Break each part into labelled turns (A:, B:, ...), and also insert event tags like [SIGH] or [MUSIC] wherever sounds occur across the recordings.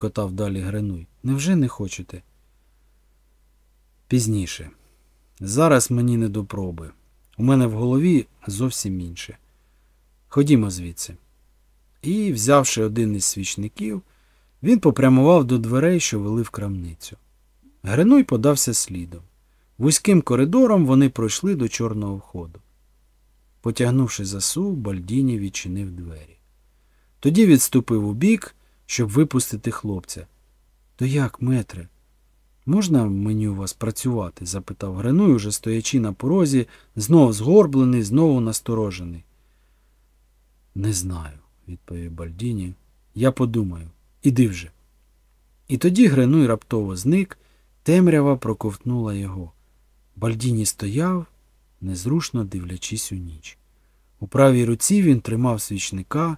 A: котав далі Гринуй. Невже не хочете? Пізніше. Зараз мені не до проби. У мене в голові зовсім інше. Ходімо звідси. І, взявши один із свічників, він попрямував до дверей, що вели в крамницю. Гринуй подався слідом. Вузьким коридором вони пройшли до чорного входу. Потягнувши засув, Бальдіні відчинив двері. Тоді відступив у бік, щоб випустити хлопця. То як, метре? Можна мені у вас працювати? запитав Гринуй, уже стоячи на порозі, знов згорблений, знову насторожений. Не знаю, відповів Бальдіні. Я подумаю. Іди вже. І тоді Гринуй раптово зник, темрява проковтнула його. Бальдіні стояв, незрушно дивлячись у ніч. У правій руці він тримав свічника,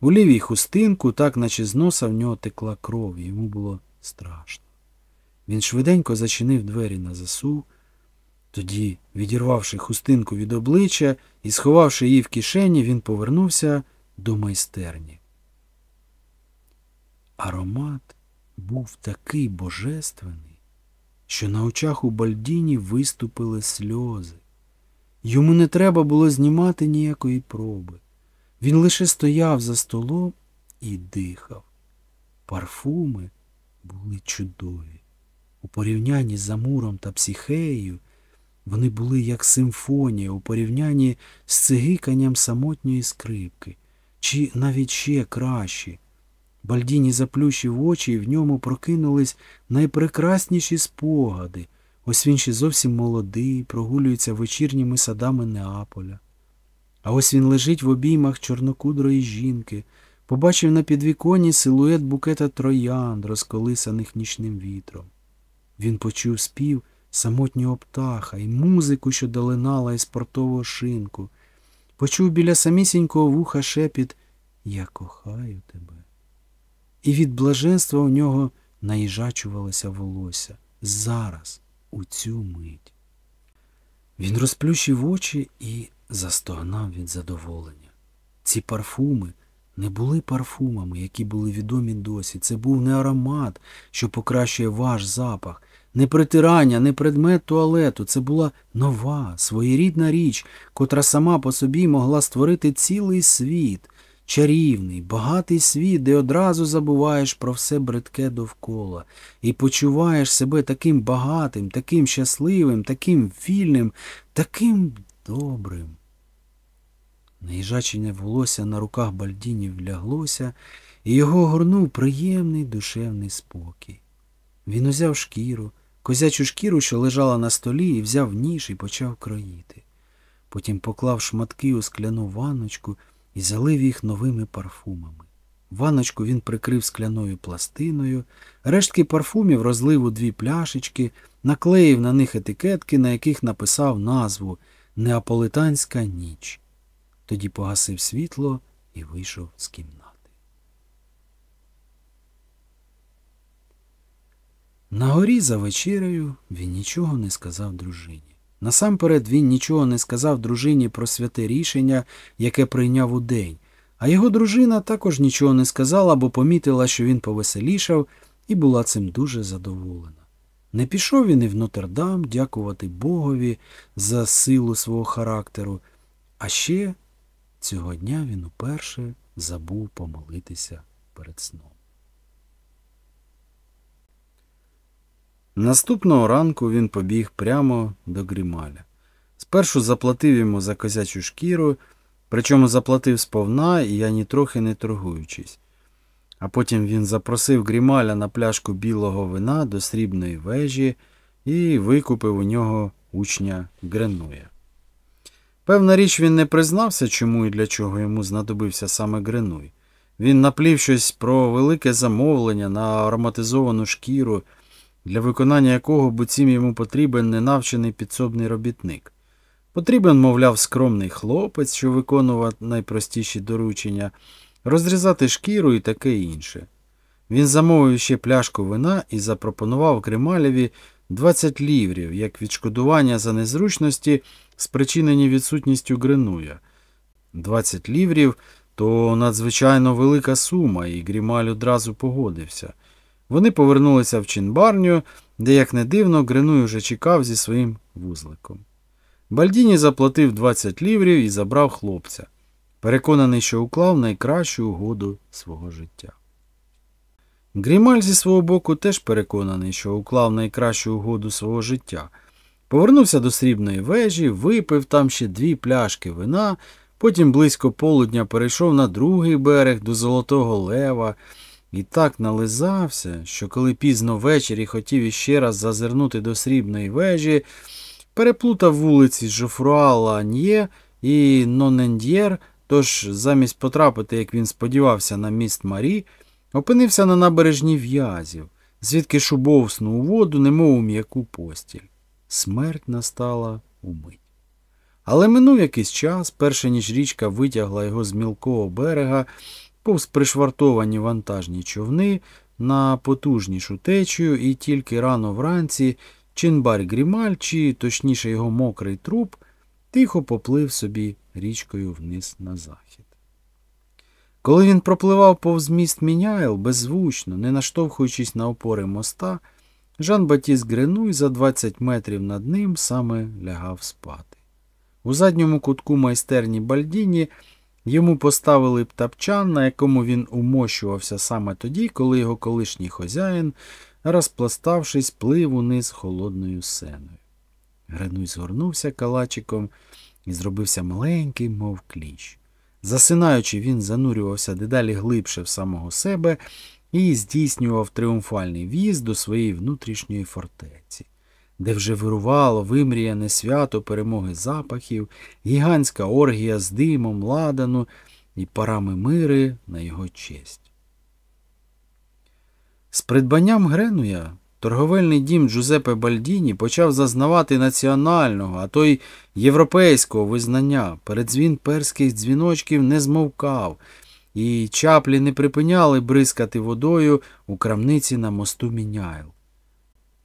A: у лівій хустинку, так наче з носа в нього текла кров, йому було страшно. Він швиденько зачинив двері на засув, тоді, відірвавши хустинку від обличчя і сховавши її в кишені, він повернувся до майстерні. Аромат був такий божественний, що на очах у Бальдіні виступили сльози. Йому не треба було знімати ніякої проби. Він лише стояв за столом і дихав. Парфуми були чудові. У порівнянні з Амуром та Психеєю вони були як симфонія у порівнянні з цигиканням самотньої скрипки, чи навіть ще кращі. Бальдіні заплющив очі, і в ньому прокинулись найпрекрасніші спогади. Ось він ще зовсім молодий, прогулюється вечірніми садами Неаполя. А ось він лежить в обіймах чорнокудрої жінки, побачив на підвіконні силует букета троянд, розколисаних нічним вітром. Він почув спів самотнього птаха і музику, що долинала із портового шинку. Почув біля самісінького вуха шепіт Я кохаю тебе. І від блаженства у нього наїжачувалося волосся. Зараз, у цю мить. Він розплющив очі і застогнав від задоволення. Ці парфуми не були парфумами, які були відомі досі. Це був не аромат, що покращує ваш запах, не притирання, не предмет туалету. Це була нова, своєрідна річ, котра сама по собі могла створити цілий світ, чарівний, багатий світ, де одразу забуваєш про все бридке довкола і почуваєш себе таким багатим, таким щасливим, таким вільним, таким добрим. Наїжачене волосся на руках Бальдіні вляглося, і його огорнув приємний душевний спокій. Він узяв шкіру, козячу шкіру, що лежала на столі, і взяв ніж і почав кроїти. Потім поклав шматки у скляну ванночку і залив їх новими парфумами. Ванночку він прикрив скляною пластиною, рештки парфумів розлив у дві пляшечки, наклеїв на них етикетки, на яких написав назву Неаполитанська ніч. Тоді погасив світло і вийшов з кімнати. На горі за вечерею він нічого не сказав дружині. Насамперед він нічого не сказав дружині про святе рішення, яке прийняв у день, а його дружина також нічого не сказала, бо помітила, що він повеселішав, і була цим дуже задоволена. Не пішов він і в Нотр-Дам дякувати Богові за силу свого характеру, а ще цього дня він уперше забув помолитися перед сном. Наступного ранку він побіг прямо до Грімаля. Спершу заплатив йому за козячу шкіру, причому заплатив сповна і я нітрохи не торгуючись. А потім він запросив Грімаля на пляшку білого вина до срібної вежі і викупив у нього учня Гренуя. Певна річ, він не признався, чому і для чого йому знадобився саме Гренуй. Він наплів щось про велике замовлення на ароматизовану шкіру для виконання якого буцім йому потрібен ненавчений підсобний робітник. Потрібен, мовляв, скромний хлопець, що виконував найпростіші доручення, розрізати шкіру і таке інше. Він замовив ще пляшку вина і запропонував Кремалєві 20 ліврів як відшкодування за незручності, спричинені відсутністю Гринуя. 20 ліврів то надзвичайно велика сума, і Грімаль одразу погодився. Вони повернулися в чинбарню, де, як не дивно, Гренуй уже чекав зі своїм вузликом. Бальдіні заплатив 20 ліврів і забрав хлопця, переконаний, що уклав найкращу угоду свого життя. Грімаль зі свого боку теж переконаний, що уклав найкращу угоду свого життя. Повернувся до срібної вежі, випив там ще дві пляшки вина, потім близько полудня перейшов на другий берег до Золотого Лева і так нализався, що коли пізно ввечері хотів іще раз зазирнути до срібної вежі, переплутав вулиці Жофруа Ланьє і Нонендьєр, тож замість потрапити, як він сподівався, на міст Марі, опинився на набережні в'язів, звідки шубовснув у воду, немов у м'яку постіль. Смерть настала умить. Але минув якийсь час, перше ніж річка витягла його з мілкого берега, повз пришвартовані вантажні човни на потужнішу течію, і тільки рано вранці чинбар Грімаль, чи точніше його мокрий труп, тихо поплив собі річкою вниз на захід. Коли він пропливав повз міст Міняйл, беззвучно, не наштовхуючись на опори моста, Жан Батіс Гренуй за 20 метрів над ним саме лягав спати. У задньому кутку майстерні Бальдіні йому поставили б тапчан, на якому він умощувався саме тоді, коли його колишній хозяїн, розпластавшись, плив униз холодною сеною. Гренуй згорнувся калачиком і зробився маленький, мов кліщ. Засинаючи, він занурювався дедалі глибше в самого себе і здійснював тріумфальний в'їзд до своєї внутрішньої фортеці, де вже вирувало вимріяне свято перемоги запахів, гігантська оргія з димом, ладану і парами мири на його честь. З придбанням Гренуя торговельний дім Джузепе Бальдіні почав зазнавати національного, а то й європейського визнання. Передзвін перських дзвіночків не змовкав, і чаплі не припиняли бризкати водою у крамниці на мосту Міняйл.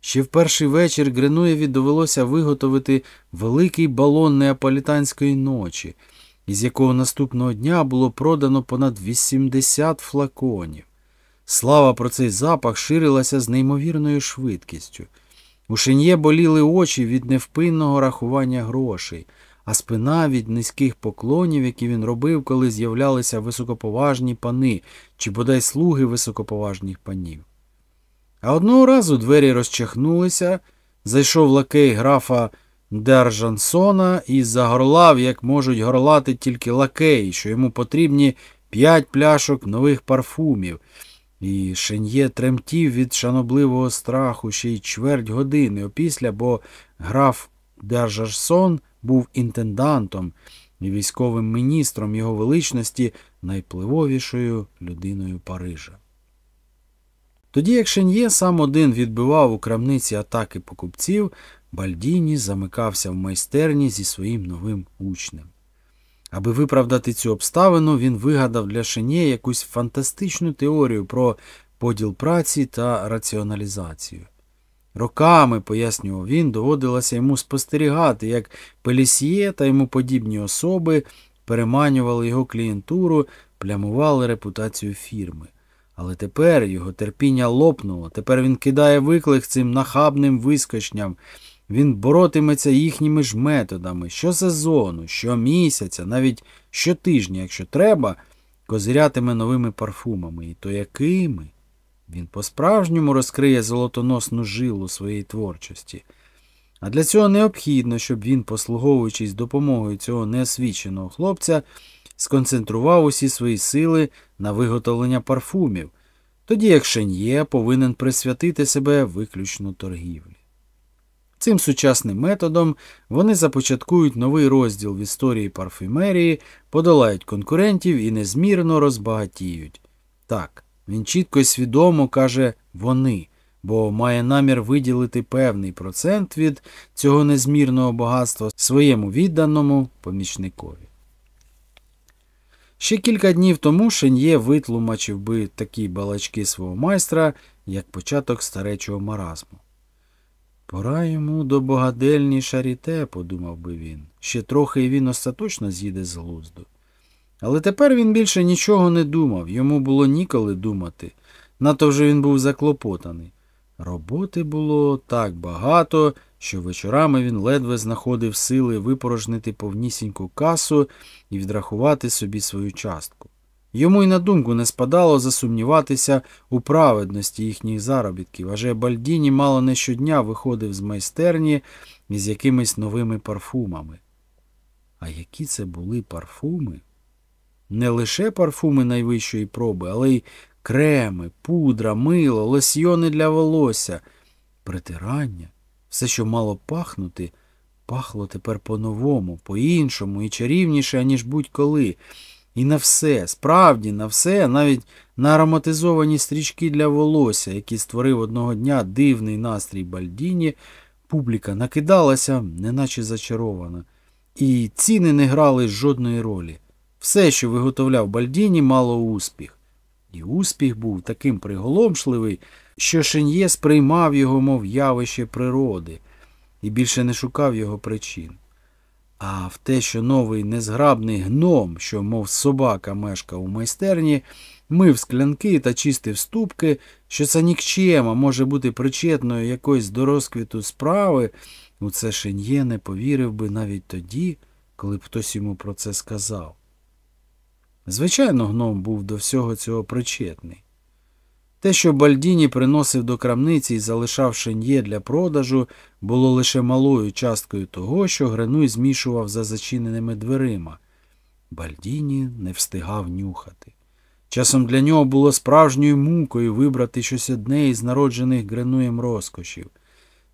A: Ще в перший вечір Гренуєві довелося виготовити великий балон неаполітанської ночі, із якого наступного дня було продано понад 80 флаконів. Слава про цей запах ширилася з неймовірною швидкістю. У шин'є боліли очі від невпинного рахування грошей, а спина від низьких поклонів, які він робив, коли з'являлися високоповажні пани чи бодай слуги високоповажних панів. А одного разу двері розчахнулися, зайшов лакей графа Держансона і загорлав, як можуть горлати тільки лакеї, що йому потрібні п'ять пляшок нових парфумів. І Шен'є тремтів від шанобливого страху ще й чверть години опісля, бо граф Держарсон був інтендантом і військовим міністром його величності найпливовішою людиною Парижа. Тоді, як Шен'є сам один відбивав у крамниці атаки покупців, Бальдіні замикався в майстерні зі своїм новим учнем. Аби виправдати цю обставину, він вигадав для Шенє якусь фантастичну теорію про поділ праці та раціоналізацію. Роками, пояснював він, доводилося йому спостерігати, як Пелісьє та йому подібні особи переманювали його клієнтуру, плямували репутацію фірми. Але тепер його терпіння лопнуло, тепер він кидає виклик цим нахабним вискочням. Він боротиметься їхніми ж методами щосезону, щомісяця, навіть щотижня, якщо треба, козирятиме новими парфумами. І то якими? Він по-справжньому розкриє золотоносну жилу своєї творчості. А для цього необхідно, щоб він, послуговуючись допомогою цього неосвіченого хлопця, сконцентрував усі свої сили на виготовлення парфумів, тоді як Шен'є повинен присвятити себе виключно торгівлі. Цим сучасним методом вони започаткують новий розділ в історії парфюмерії, подолають конкурентів і незмірно розбагатіють. Так, він чітко і свідомо каже вони, бо має намір виділити певний процент від цього незмірного багатства своєму відданому помічникові. Ще кілька днів тому Шен'є витлумачив би такі балачки свого майстра, як початок старечого маразму. Пора йому до богадельні шаріте, подумав би він. Ще трохи і він остаточно з'їде з глузду. Але тепер він більше нічого не думав, йому було ніколи думати. Надто вже він був заклопотаний. Роботи було так багато, що вечорами він ледве знаходив сили випорожнити повнісіньку касу і відрахувати собі свою частку. Йому й на думку не спадало засумніватися у праведності їхніх заробітків, адже Бальдіні мало не щодня виходив з майстерні із якимись новими парфумами. А які це були парфуми? Не лише парфуми найвищої проби, але й креми, пудра, мило, лосьйони для волосся, притирання, все, що мало пахнути, пахло тепер по-новому, по-іншому і чарівніше, аніж будь-коли. І на все, справді на все, навіть на ароматизовані стрічки для волосся, які створив одного дня дивний настрій Бальдіні, публіка накидалася, неначе зачарована, і ціни не грали жодної ролі. Все, що виготовляв Бальдіні, мало успіх. І успіх був таким приголомшливий, що Шен'є сприймав його, мов явище природи, і більше не шукав його причин. А в те, що новий незграбний гном, що, мов собака, мешкав у майстерні, мив склянки та чистив ступки, що це нікчема може бути причетною якоїсь до розквіту справи, у це Шен'є не повірив би навіть тоді, коли б хтось йому про це сказав. Звичайно, гном був до всього цього причетний. Те, що Бальдіні приносив до крамниці і залишав шеньє для продажу, було лише малою часткою того, що Гренуй змішував за зачиненими дверима. Бальдіні не встигав нюхати. Часом для нього було справжньою мукою вибрати щось одне із народжених Гренуєм розкошів.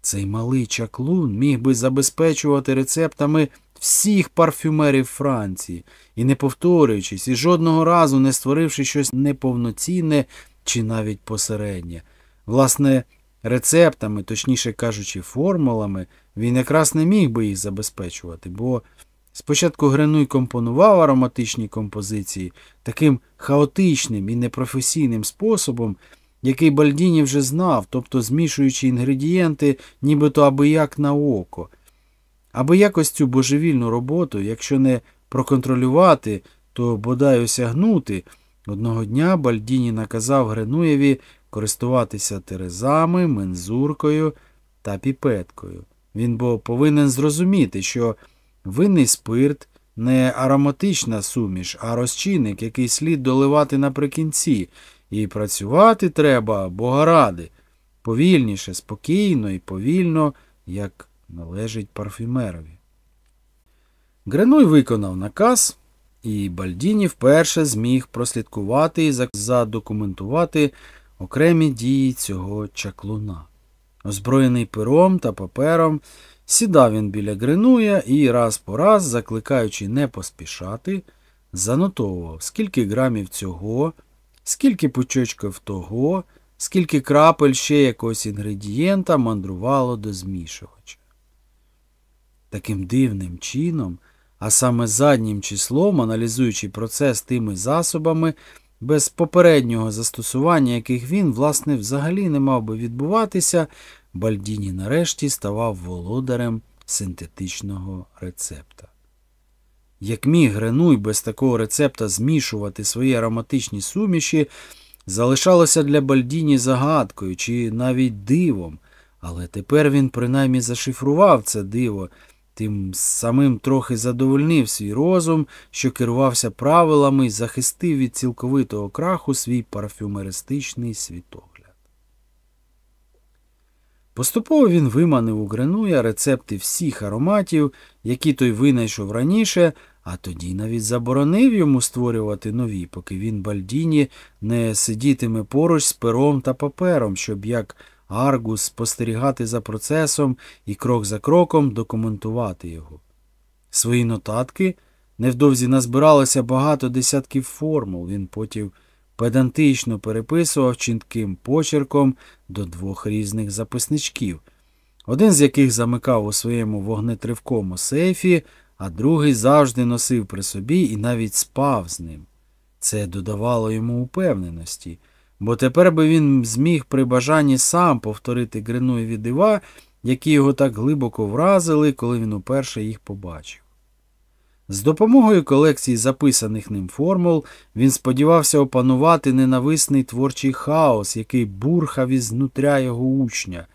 A: Цей малий чаклун міг би забезпечувати рецептами всіх парфюмерів Франції і не повторюючись, і жодного разу не створивши щось неповноцінне чи навіть посереднє. Власне, рецептами, точніше кажучи, формулами, він якраз не міг би їх забезпечувати, бо спочатку Гренуй компонував ароматичні композиції таким хаотичним і непрофесійним способом, який Бальдіні вже знав, тобто змішуючи інгредієнти, нібито аби як на око. Аби якось цю божевільну роботу, якщо не проконтролювати, то бодай осягнути, одного дня Бальдіні наказав Гренуєві користуватися терезами, мензуркою та піпеткою. Він бо повинен зрозуміти, що винний спирт не ароматична суміш, а розчинник, який слід доливати наприкінці, і працювати треба, бога ради, повільніше, спокійно і повільно, як належить парфюмерові. Гренуй виконав наказ, і Бальдіні вперше зміг прослідкувати і задокументувати окремі дії цього чаклуна. Озброєний пером та папером, сідав він біля Гренуя і раз по раз, закликаючи не поспішати, занотовував, скільки грамів цього, скільки пучочків того, скільки крапель ще якогось інгредієнта мандрувало до змішувача. Таким дивним чином, а саме заднім числом, аналізуючи процес тими засобами, без попереднього застосування, яких він, власне, взагалі не мав би відбуватися, Бальдіні нарешті ставав володарем синтетичного рецепта. Як міг Гренуй без такого рецепта змішувати свої ароматичні суміші, залишалося для Бальдіні загадкою чи навіть дивом, але тепер він принаймні зашифрував це диво тим самим трохи задовольнив свій розум, що керувався правилами і захистив від цілковитого краху свій парфюмеристичний світогляд. Поступово він виманив у Гренуя рецепти всіх ароматів, які той винайшов раніше, а тоді навіть заборонив йому створювати нові, поки він Бальдіні не сидітиме поруч з пером та папером, щоб як Аргус спостерігати за процесом і крок за кроком документувати його. Свої нотатки невдовзі назбиралося багато десятків формул, він потім педантично переписував чітким почерком до двох різних записничків, один з яких замикав у своєму вогнетривкому сейфі, а другий завжди носив при собі і навіть спав з ним. Це додавало йому упевненості бо тепер би він зміг при бажанні сам повторити Гринуєві дива, які його так глибоко вразили, коли він уперше їх побачив. З допомогою колекції записаних ним формул він сподівався опанувати ненависний творчий хаос, який бурхав ізнутря його учня.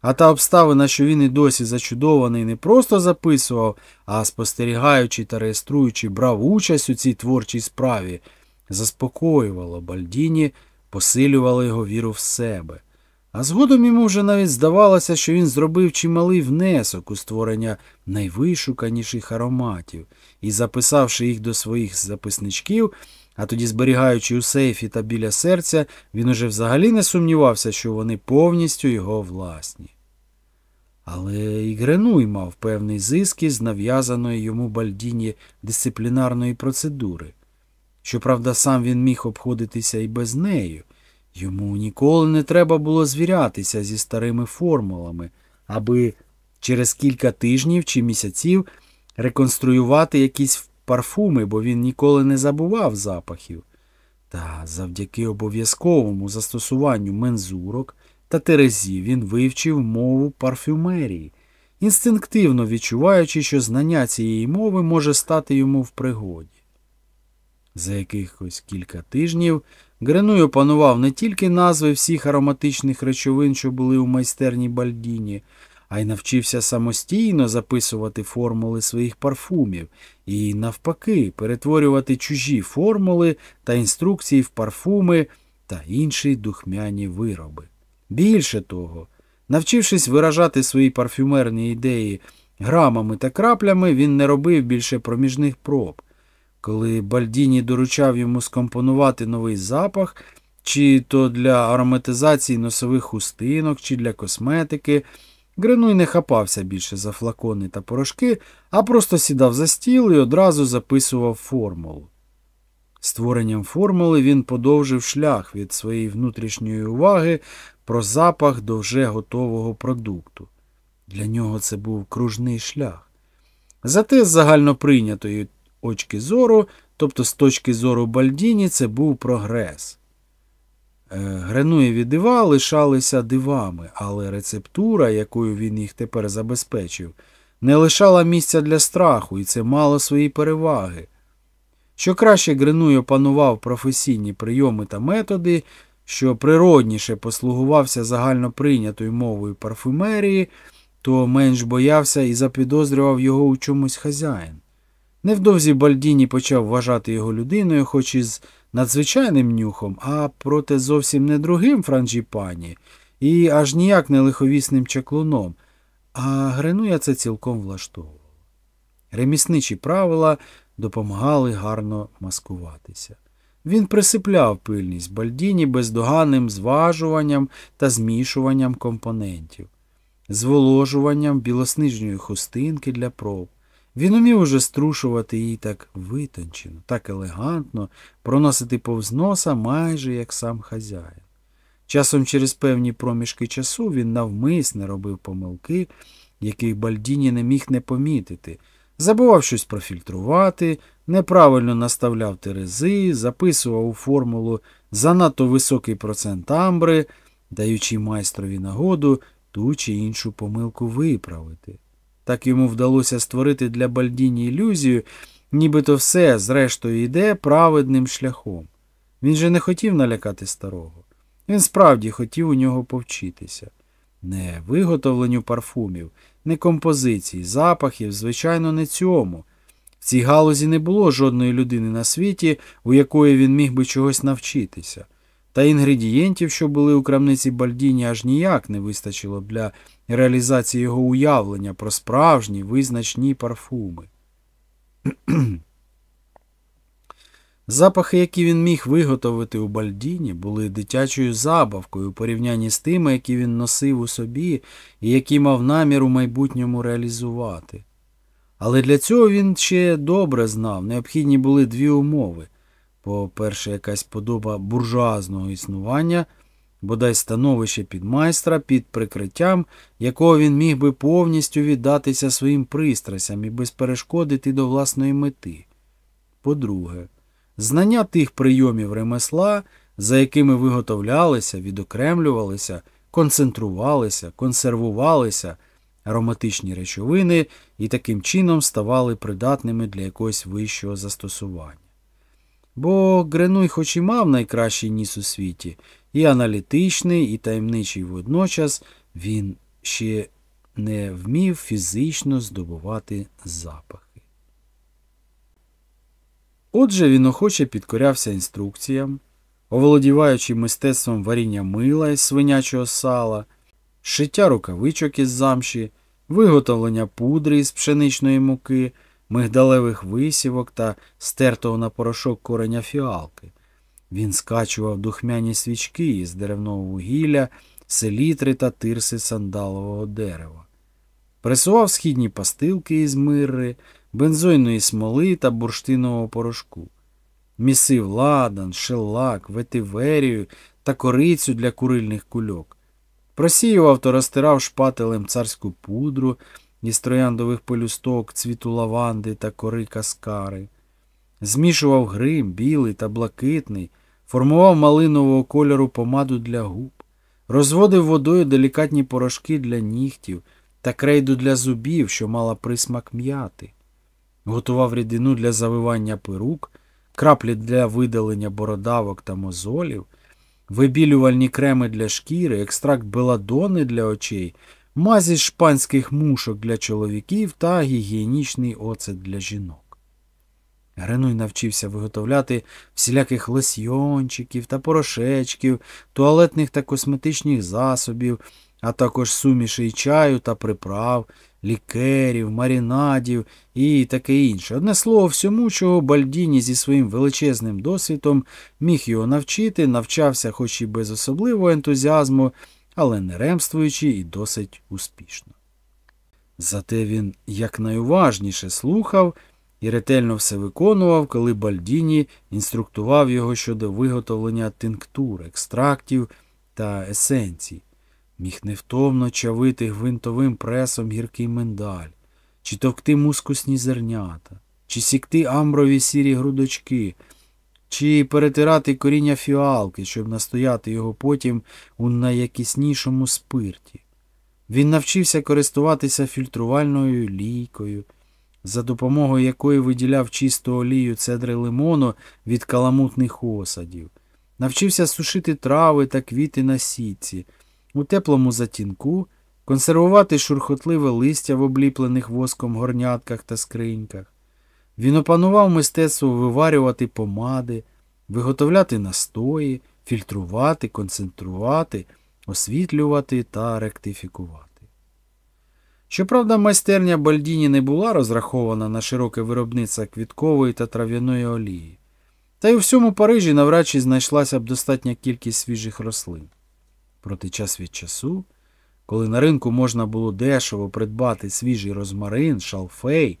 A: А та обставина, що він і досі зачудований, не просто записував, а спостерігаючи та реєструючи, брав участь у цій творчій справі, заспокоювало Бальдіні, посилювало його віру в себе. А згодом йому вже навіть здавалося, що він зробив чималий внесок у створення найвишуканіших ароматів і, записавши їх до своїх записничків, а тоді, зберігаючи у сейфі та біля серця, він уже взагалі не сумнівався, що вони повністю його власні. Але і Гренуй мав певний зиск із нав'язаної йому Бальдіні дисциплінарної процедури. Щоправда, сам він міг обходитися і без неї. Йому ніколи не треба було звірятися зі старими формулами, аби через кілька тижнів чи місяців реконструювати якісь парфуми, бо він ніколи не забував запахів. Та завдяки обов'язковому застосуванню мензурок та терезів він вивчив мову парфюмерії, інстинктивно відчуваючи, що знання цієї мови може стати йому в пригоді. За якихось кілька тижнів Гренуй опанував не тільки назви всіх ароматичних речовин, що були у майстерні Бальдіні, а й навчився самостійно записувати формули своїх парфумів і, навпаки, перетворювати чужі формули та інструкції в парфуми та інші духмяні вироби. Більше того, навчившись виражати свої парфюмерні ідеї грамами та краплями, він не робив більше проміжних проб. Коли Бальдіні доручав йому скомпонувати новий запах, чи то для ароматизації носових хустинок, чи для косметики, Гринуй не хапався більше за флакони та порошки, а просто сідав за стіл і одразу записував формулу. Створенням формули він подовжив шлях від своєї внутрішньої уваги про запах до вже готового продукту. Для нього це був кружний шлях. Зате з загальноприйнятої очки зору, тобто з точки зору Бальдіні, це був прогрес. Е, Гренуєві дива лишалися дивами, але рецептура, якою він їх тепер забезпечив, не лишала місця для страху, і це мало свої переваги. Що краще Гренуй опанував професійні прийоми та методи, що природніше послугувався загально прийнятою мовою парфюмерії, то менш боявся і запідозрював його у чомусь хазяїн. Невдовзі Бальдіні почав вважати його людиною, хоч і з надзвичайним нюхом, а проте зовсім не другим франджіпані, і аж ніяк не лиховісним чаклуном, а Гренуя це цілком влаштовувало. Ремісничі правила допомагали гарно маскуватися. Він присипляв пильність Бальдіні бездоганним зважуванням та змішуванням компонентів, зволожуванням білоснижньої хустинки для проб. Він умів уже струшувати її так витончено, так елегантно, проносити повз носа майже як сам хазяїн. Часом через певні проміжки часу він навмисне робив помилки, яких Бальдіні не міг не помітити, забував щось профільтрувати, неправильно наставляв терези, записував у формулу занадто високий процент амбри, даючи майстрові нагоду ту чи іншу помилку виправити. Так йому вдалося створити для Бальдіні ілюзію, нібито все, зрештою, йде праведним шляхом. Він же не хотів налякати старого. Він справді хотів у нього повчитися. Не виготовленню парфумів, не композиції, запахів, звичайно, не цьому. В цій галузі не було жодної людини на світі, у якої він міг би чогось навчитися. Та інгредієнтів, що були у крамниці Бальдіні, аж ніяк не вистачило б для реалізації його уявлення про справжні визначні парфуми. [CLEARS THROAT] Запахи, які він міг виготовити у Бальдіні, були дитячою забавкою у порівнянні з тими, які він носив у собі і які мав намір у майбутньому реалізувати. Але для цього він ще добре знав, необхідні були дві умови по-перше, якась подоба буржуазного існування, бодай становище підмайстра під прикриттям, якого він міг би повністю віддатися своїм пристрасям і безперешкодити до власної мети. По-друге, знання тих прийомів ремесла, за якими виготовлялися, відокремлювалися, концентрувалися, консервувалися, ароматичні речовини і таким чином ставали придатними для якогось вищого застосування. Бо Гренуй хоч і мав найкращий ніс у світі, і аналітичний, і таємничий водночас, він ще не вмів фізично здобувати запахи. Отже, він охоче підкорявся інструкціям, оволодіваючи мистецтвом варіння мила із свинячого сала, шиття рукавичок із замші, виготовлення пудри із пшеничної муки, мигдалевих висівок та стертого на порошок кореня фіалки. Він скачував духмяні свічки із деревного вугілля, селітри та тирси сандалового дерева. Пресував східні пастилки із мирри, бензойної смоли та бурштинового порошку. Місив ладан, шелак, ветиверію та корицю для курильних кульок. Просіював та розтирав шпателем царську пудру із трояндових полюсток, цвіту лаванди та кори каскари. Змішував грим, білий та блакитний, формував малинового кольору помаду для губ, розводив водою делікатні порошки для нігтів та крейду для зубів, що мала присмак м'яти, готував рідину для завивання перук, краплі для видалення бородавок та мозолів, вибілювальні креми для шкіри, екстракт беладони для очей, мазі шпанських мушок для чоловіків та гігієнічний оцет для жінок. Гренуй навчився виготовляти всіляких лосьйончиків та порошечків, туалетних та косметичних засобів, а також сумішей чаю та приправ, лікерів, марінадів і таке інше. Одне слово, всьому, чого Бальдіні зі своїм величезним досвідом міг його навчити, навчався хоч і без особливого ентузіазму, але не ремствуючи і досить успішно. Зате він якнайуважніше слухав і ретельно все виконував, коли Бальдіні інструктував його щодо виготовлення тинктур, екстрактів та есенцій, міг невтомно чавити гвинтовим пресом гіркий миндаль, чи товкти мускусні зернята, чи сікти амброві сірі грудочки, чи перетирати коріння фіалки, щоб настояти його потім у найякіснішому спирті. Він навчився користуватися фільтрувальною лійкою за допомогою якої виділяв чисту олію цедри лимону від каламутних осадів, навчився сушити трави та квіти на сітці, у теплому затінку, консервувати шурхотливе листя в обліплених воском горнятках та скриньках. Він опанував мистецтво виварювати помади, виготовляти настої, фільтрувати, концентрувати, освітлювати та ректифікувати. Щоправда, майстерня Бальдіні не була розрахована на широке виробництво квіткової та трав'яної олії. Та й у всьому Парижі навряд чи знайшлася б достатня кількість свіжих рослин. Проте час від часу, коли на ринку можна було дешево придбати свіжий розмарин, шалфей,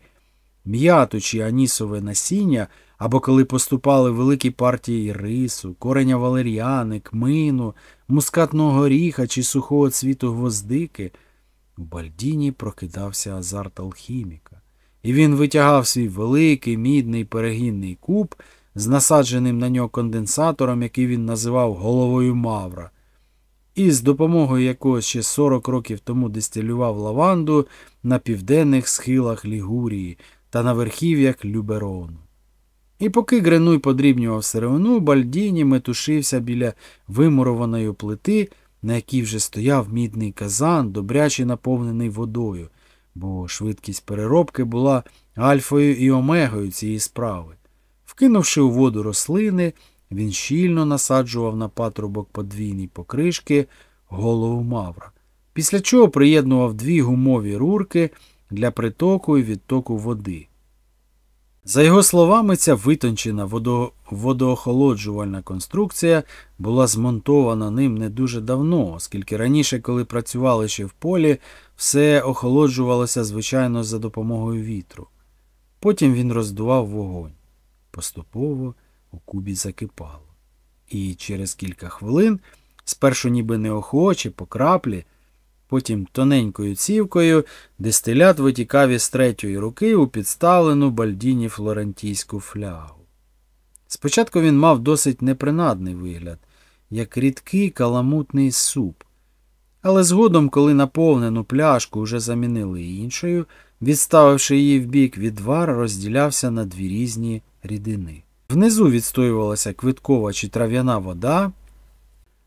A: м'яту чи анісове насіння, або коли поступали великі партії рису, кореня валеріани, кмину, мускатного горіха чи сухого цвіту гвоздики – у Бальдіні прокидався азарт алхіміка, і він витягав свій великий мідний перегінний куб з насадженим на нього конденсатором, який він називав головою Мавра, і з допомогою якого ще 40 років тому дистилював лаванду на південних схилах Лігурії та на верхів'ях Люберону. І поки Гренуй подрібнював сировину, Бальдіні метушився біля вимурованої плити на якій вже стояв мідний казан, добряче наповнений водою, бо швидкість переробки була альфою і омегою цієї справи. Вкинувши у воду рослини, він щільно насаджував на патрубок подвійні покришки голову мавра, після чого приєднував дві гумові рурки для притоку і відтоку води. За його словами, ця витончена водо... водоохолоджувальна конструкція була змонтована ним не дуже давно, оскільки раніше, коли працювали ще в полі, все охолоджувалося, звичайно, за допомогою вітру. Потім він роздував вогонь. Поступово у кубі закипало. І через кілька хвилин, спершу ніби неохоче, по краплі, Потім тоненькою цівкою дистилят витікав із третьої руки у підставлену бальдіні флорентійську флягу. Спочатку він мав досить непринадний вигляд, як рідкий каламутний суп, Але згодом, коли наповнену пляшку вже замінили іншою, відставивши її вбік, відвар розділявся на дві різні рідини. Внизу відстоювалася квиткова чи трав'яна вода,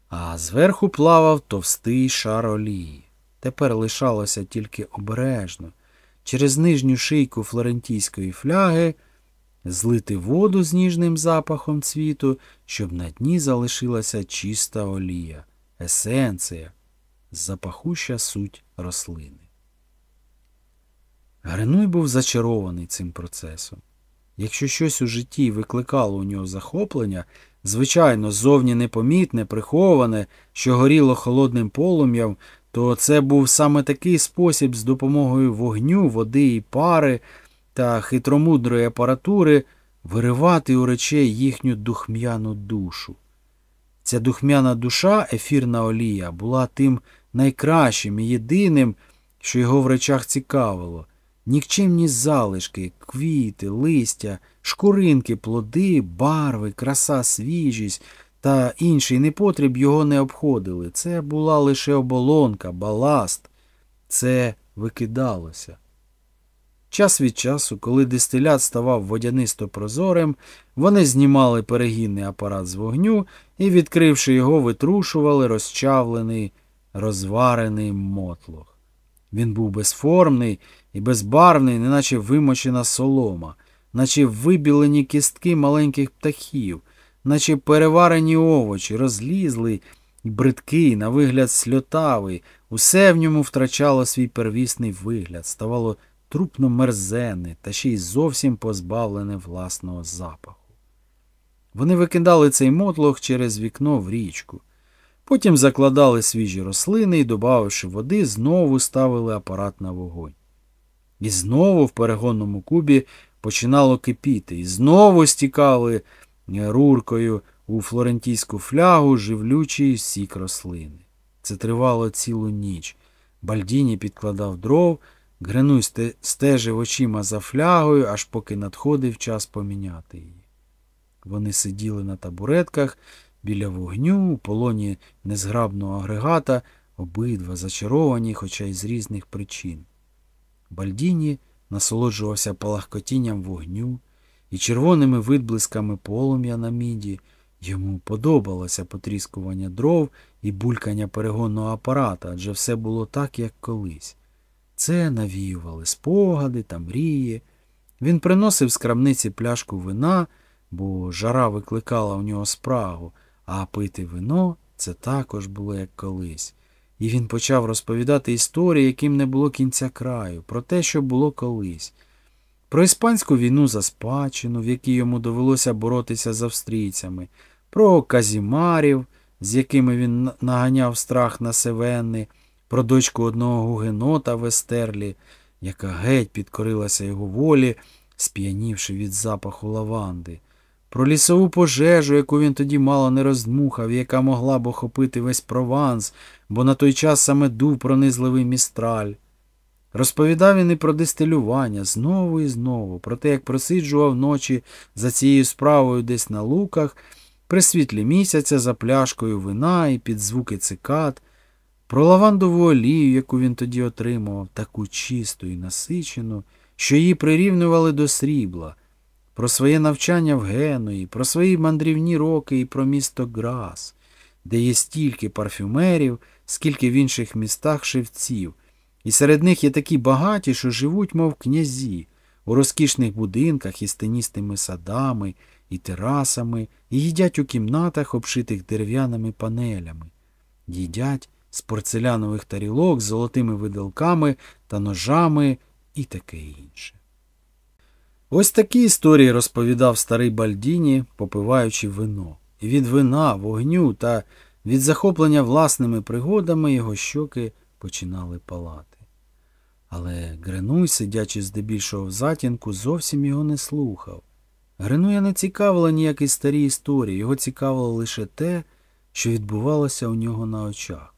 A: а зверху плавав товстий шар олії. Тепер лишалося тільки обережно, через нижню шийку флорентійської фляги злити воду з ніжним запахом цвіту, щоб на дні залишилася чиста олія, есенція, запахуща суть рослини. Гринуй був зачарований цим процесом. Якщо щось у житті викликало у нього захоплення, звичайно, зовні непомітне, приховане, що горіло холодним полум'ям, то це був саме такий спосіб з допомогою вогню, води і пари та хитромудрої апаратури виривати у речей їхню духм'яну душу. Ця духмяна душа, ефірна олія, була тим найкращим і єдиним, що його в речах цікавило. Нікчемні залишки, квіти, листя, шкуринки, плоди, барви, краса, свіжість та інший непотріб його не обходили. Це була лише оболонка, баласт. Це викидалося. Час від часу, коли дистилят ставав водянисто прозорим, вони знімали перегінний апарат з вогню і, відкривши його, витрушували розчавлений, розварений мотлох. Він був безформний і безбарвний, неначе вимочена солома, наче вибілені кістки маленьких птахів, наче переварені овочі, розлізлий і бридкий, на вигляд сльотавий, усе в ньому втрачало свій первісний вигляд, ставало трупно мерзенне та ще й зовсім позбавлене власного запаху. Вони викидали цей мотлох через вікно в річку. Потім закладали свіжі рослини і, додавши води, знову ставили апарат на вогонь. І знову в перегонному кубі починало кипіти, і знову стікали руркою у флорентійську флягу живлючий сік рослини. Це тривало цілу ніч. Бальдіні підкладав дров, Гринуй стежив очима за флягою, аж поки надходив час поміняти її. Вони сиділи на табуретках біля вогню, у полоні незграбного агрегата, обидва зачаровані, хоча й з різних причин. Бальдіні насолоджувався палахкотінням вогню і червоними відблисками полум'я на міді. Йому подобалося потріскування дров і булькання перегонного апарата, адже все було так, як колись. Це навіювали спогади та мрії. Він приносив з крамниці пляшку вина, бо жара викликала у нього спрагу, а пити вино це також було як колись. І він почав розповідати історії, яким не було кінця краю, про те, що було колись, про іспанську війну за спадщину, в якій йому довелося боротися з австрійцями, про казімарів, з якими він наганяв страх на севенни, про дочку одного гугенота в Естерлі, яка геть підкорилася його волі, сп'янівши від запаху лаванди, про лісову пожежу, яку він тоді мало не роздмухав, яка могла б охопити весь прованс, бо на той час саме дув пронизливий містраль. Розповідав він і про дистилювання знову і знову, про те, як просиджував ночі за цією справою десь на луках, при світлі місяця за пляшкою вина і під звуки цикад, про лавандову олію, яку він тоді отримував, таку чисту і насичену, що її прирівнювали до срібла, про своє навчання в Генуї, про свої мандрівні роки і про місто Грас, де є стільки парфюмерів, скільки в інших містах шевців, і серед них є такі багаті, що живуть, мов князі, у розкішних будинках із теністими садами і терасами, і їдять у кімнатах, обшитих дерев'яними панелями. Їдять з порцелянових тарілок з золотими виделками та ножами і таке інше. Ось такі історії розповідав старий Бальдіні, попиваючи вино. І від вина, вогню та від захоплення власними пригодами його щоки починали палати. Але Гренуй, сидячи здебільшого в затінку, зовсім його не слухав. Гренуя не цікавила ніякі старі історії, його цікавило лише те, що відбувалося у нього на очах.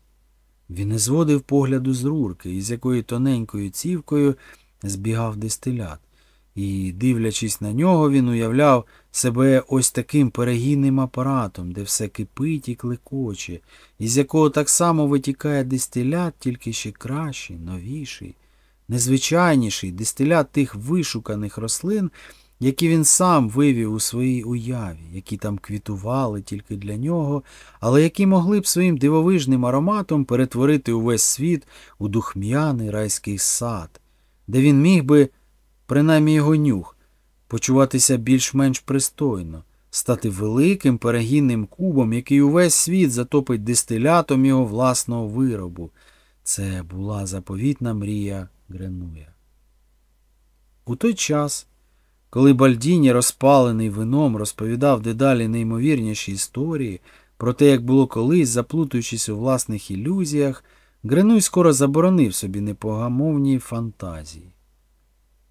A: Він не зводив погляду з рурки, із якою тоненькою цівкою збігав дистилят, І, дивлячись на нього, він уявляв себе ось таким перегінним апаратом, де все кипить і клекоче, із якого так само витікає дистилят, тільки ще кращий, новіший, незвичайніший дистилят тих вишуканих рослин, які він сам вивів у своїй уяві, які там квітували тільки для нього, але які могли б своїм дивовижним ароматом перетворити увесь світ у духм'яний райський сад, де він міг би, принаймні його нюх, почуватися більш-менш пристойно, стати великим перегінним кубом, який увесь світ затопить дистилятом його власного виробу. Це була заповітна мрія Гренуя. У той час, коли Бальдіні, розпалений вином, розповідав дедалі неймовірніші історії про те, як було колись, заплутуючись у власних ілюзіях, Гренуй скоро заборонив собі непогамовні фантазії.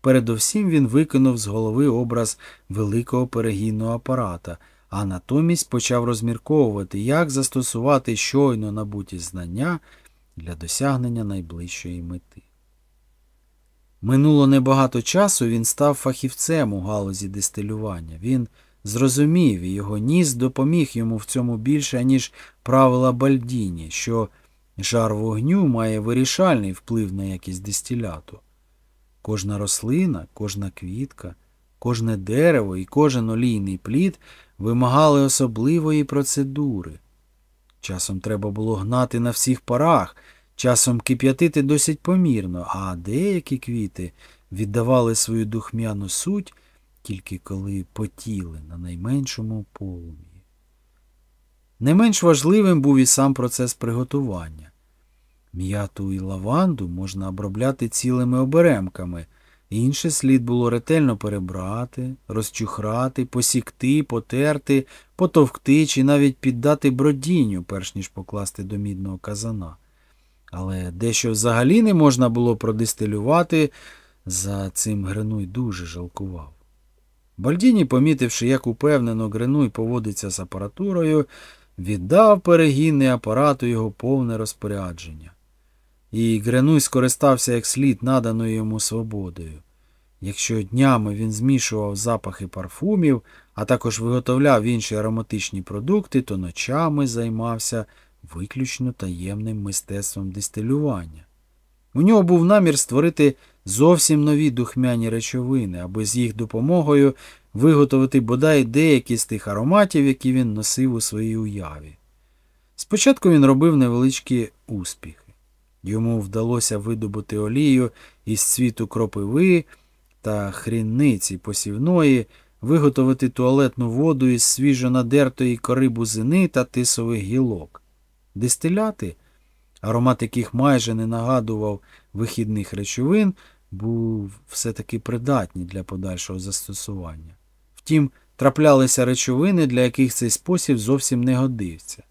A: Передовсім він викинув з голови образ великого перегінного апарата, а натомість почав розмірковувати, як застосувати щойно набуті знання для досягнення найближчої мети. Минуло небагато часу він став фахівцем у галузі дистилювання. Він зрозумів, і його ніс допоміг йому в цьому більше, ніж правила Бальдіні, що жар вогню має вирішальний вплив на якість дистиляту. Кожна рослина, кожна квітка, кожне дерево і кожен олійний плід вимагали особливої процедури. Часом треба було гнати на всіх парах, часом кип'ятити досить помірно, а деякі квіти віддавали свою духмяну суть тільки коли потіли на найменшому полум'ї. Не менш важливим був і сам процес приготування. М'яту і лаванду можна обробляти цілими оберемками, інше слід було ретельно перебрати, розчухрати, посікти, потерти, потовкти чи навіть піддати бродінню, перш ніж покласти до мідного казана. Але дещо взагалі не можна було продистилювати, за цим Гринуй дуже жалкував. Бальдіні, помітивши, як упевнено Гринуй поводиться з апаратурою, віддав перегінний апарату його повне розпорядження. І Гренуй скористався як слід наданою йому свободою. Якщо днями він змішував запахи парфумів, а також виготовляв інші ароматичні продукти, то ночами займався виключно таємним мистецтвом дистилювання. У нього був намір створити зовсім нові духмяні речовини, аби з їх допомогою виготовити бодай деякі з тих ароматів, які він носив у своїй уяві. Спочатку він робив невеличкі успіхи. Йому вдалося видобути олію із цвіту кропиви та хрінниці посівної, виготовити туалетну воду із свіжо надертої кори бузини та тисових гілок. Дистиляти, аромат яких майже не нагадував вихідних речовин, був все-таки придатні для подальшого застосування. Втім, траплялися речовини, для яких цей спосіб зовсім не годився.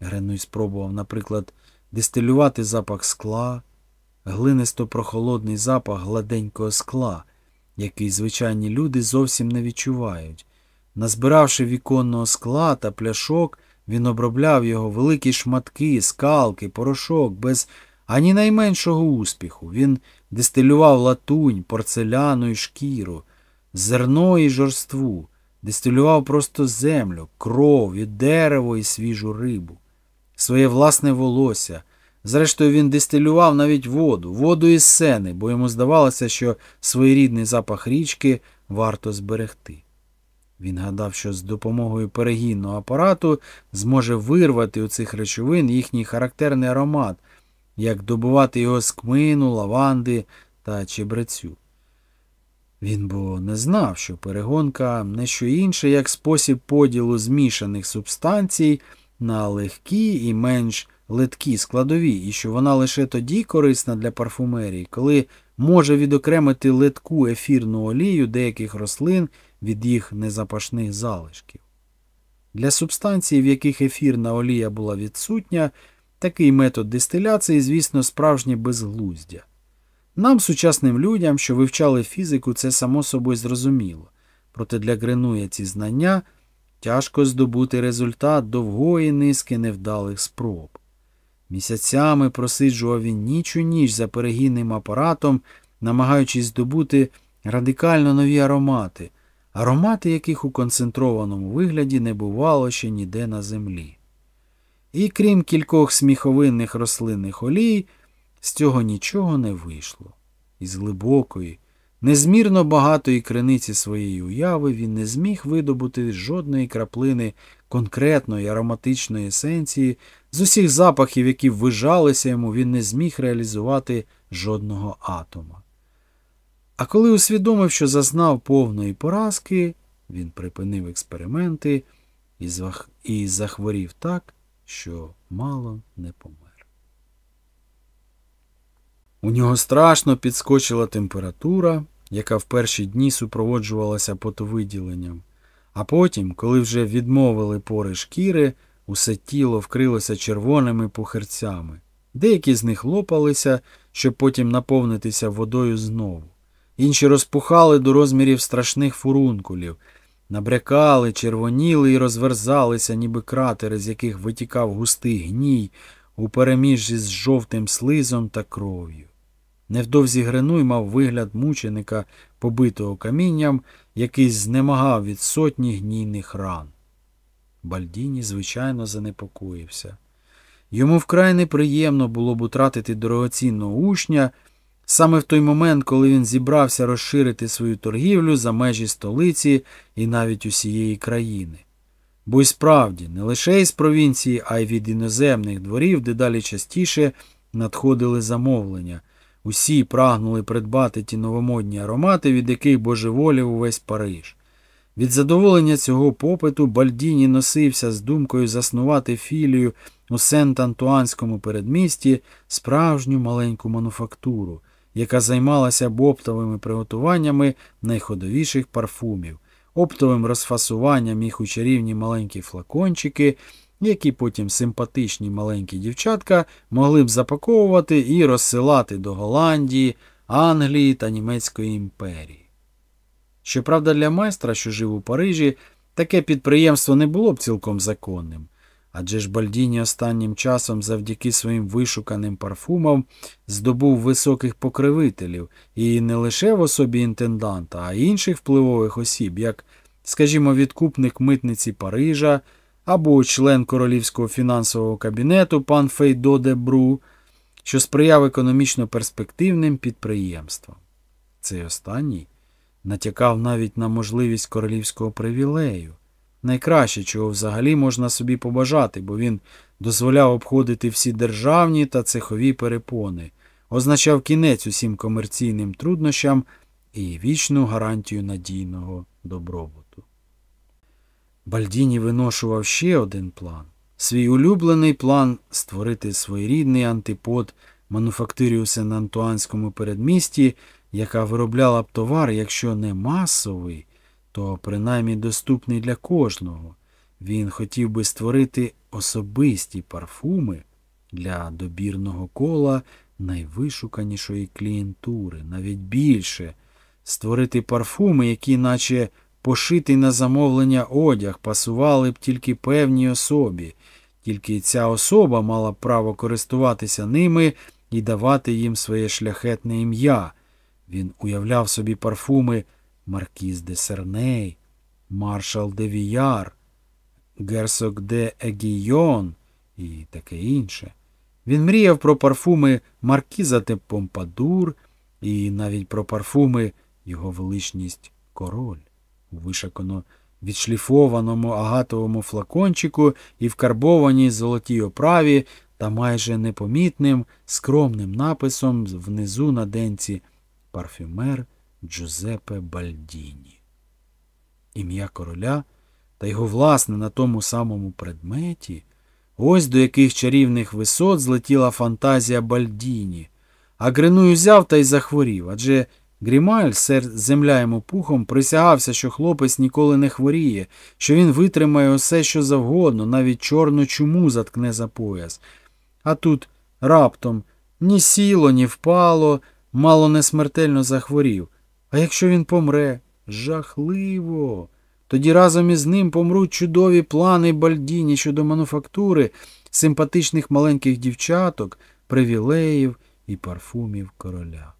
A: Гренуй спробував, наприклад, дистилювати запах скла, глинисто прохолодний запах гладенького скла, який звичайні люди зовсім не відчувають. Назбиравши віконного скла та пляшок, він обробляв його великі шматки, скалки, порошок, без ані найменшого успіху. Він дистилював латунь, порцеляну і шкіру, зерно і жорству, дистилював просто землю, кров, і дерево і свіжу рибу своє власне волосся. Зрештою, він дистилював навіть воду, воду із сени, бо йому здавалося, що своєрідний запах річки варто зберегти. Він гадав, що з допомогою перегінного апарату зможе вирвати у цих речовин їхній характерний аромат, як добувати його з кмину, лаванди та чебрецю. Він бо не знав, що перегонка не що інше, як спосіб поділу змішаних субстанцій на легкі і менш литкі складові, і що вона лише тоді корисна для парфумерії, коли може відокремити литку ефірну олію деяких рослин від їх незапашних залишків. Для субстанцій, в яких ефірна олія була відсутня, такий метод дистиляції, звісно, справжнє безглуздя. Нам, сучасним людям, що вивчали фізику, це само собою зрозуміло, проте для Гренуя ці знання Тяжко здобути результат довгої низки невдалих спроб. Місяцями просиджував він ніч у ніч за перегінним апаратом, намагаючись здобути радикально нові аромати, аромати яких у концентрованому вигляді не бувало ще ніде на землі. І крім кількох сміховинних рослинних олій, з цього нічого не вийшло. Із глибокої, незмірно багатої криниці своєї уяви він не зміг видобути жодної краплини конкретної ароматичної есенції, з усіх запахів, які ввижалися йому, він не зміг реалізувати жодного атома. А коли усвідомив, що зазнав повної поразки, він припинив експерименти і, зах... і захворів так, що мало не помер. У нього страшно підскочила температура, яка в перші дні супроводжувалася потовиділенням, а потім, коли вже відмовили пори шкіри, усе тіло вкрилося червоними пухирцями. Деякі з них лопалися, щоб потім наповнитися водою знову. Інші розпухали до розмірів страшних фурункулів, набрякали, червоніли і розверзалися, ніби кратери, з яких витікав густий гній у переміжжі з жовтим слизом та кров'ю. Невдовзі Гринуй мав вигляд мученика, побитого камінням, який знемагав від сотні гнійних ран. Бальдіні, звичайно, занепокоївся. Йому вкрай неприємно було б утратити дорогоцінного учня саме в той момент, коли він зібрався розширити свою торгівлю за межі столиці і навіть усієї країни. Бо й справді, не лише із провінції, а й від іноземних дворів дедалі частіше надходили замовлення. Усі прагнули придбати ті новомодні аромати, від яких божеволів увесь Париж. Від задоволення цього попиту Бальдіні носився з думкою заснувати філію у Сент-Антуанському передмісті справжню маленьку мануфактуру, яка займалася б оптовими приготуваннями найходовіших парфумів, оптовим розфасуванням їх у чарівні маленькі флакончики, які потім симпатичні маленькі дівчатка могли б запаковувати і розсилати до Голландії, Англії та Німецької імперії. Щоправда, для майстра, що жив у Парижі, таке підприємство не було б цілком законним. Адже ж Бальдіні останнім часом завдяки своїм вишуканим парфумам здобув високих покривителів і не лише в особі інтенданта, а й інших впливових осіб, як, скажімо, відкупник митниці Парижа або член королівського фінансового кабінету пан Фейдо де Бру, що сприяв економічно перспективним підприємствам. Цей останній натякав навіть на можливість королівського привілею. Найкраще, чого взагалі можна собі побажати, бо він дозволяв обходити всі державні та цехові перепони, означав кінець усім комерційним труднощам і вічну гарантію надійного добробуту. Бальдіні виношував ще один план свій улюблений план створити своєрідний антипод мануфактурі у Сен-Антуанському передмісті, яка виробляла б товар, якщо не масовий, то принаймні доступний для кожного. Він хотів би створити особисті парфуми для добірного кола найвишуканішої клієнтури, навіть більше, створити парфуми, які, наче пошитий на замовлення одяг, пасували б тільки певній особі, тільки ця особа мала право користуватися ними і давати їм своє шляхетне ім'я. Він уявляв собі парфуми Маркіз де Серней, Маршал де Віяр, Герсок де Егійон і таке інше. Він мріяв про парфуми Маркіза де Помпадур і навіть про парфуми Його величність Король у вишакано відшліфованому агатовому флакончику і вкарбованій золотій оправі та майже непомітним скромним написом внизу на денці парфюмер Джузепе Бальдіні. Ім'я короля та його власне на тому самому предметі, ось до яких чарівних висот злетіла фантазія Бальдіні, а Гринуй взяв та й захворів, адже Грімаль, сер земля йому пухом, присягався, що хлопець ніколи не хворіє, що він витримає усе, що завгодно, навіть чорну чуму заткне за пояс. А тут раптом ні сіло, ні впало, мало не смертельно захворів. А якщо він помре, жахливо. Тоді разом із ним помруть чудові плани Бальдіні щодо мануфактури, симпатичних маленьких дівчаток, привілеїв і парфумів короля.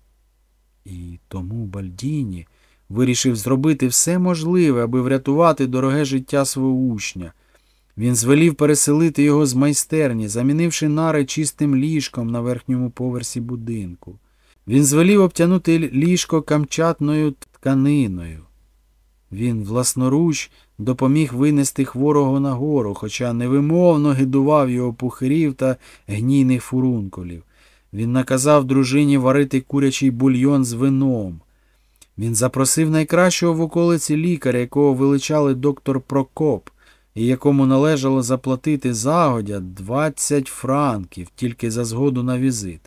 A: І тому Бальдіні, вирішив зробити все можливе, аби врятувати дороге життя свого учня. Він звелів переселити його з майстерні, замінивши нари чистим ліжком на верхньому поверсі будинку. Він звелів обтянути ліжко камчатною тканиною. Він власноруч допоміг винести хворого нагору, хоча невимовно гидував його пухирів та гнійних фурункулів. Він наказав дружині варити курячий бульйон з вином. Він запросив найкращого в околиці лікаря, якого величали доктор Прокоп, і якому належало заплатити загодя 20 франків тільки за згоду на візит.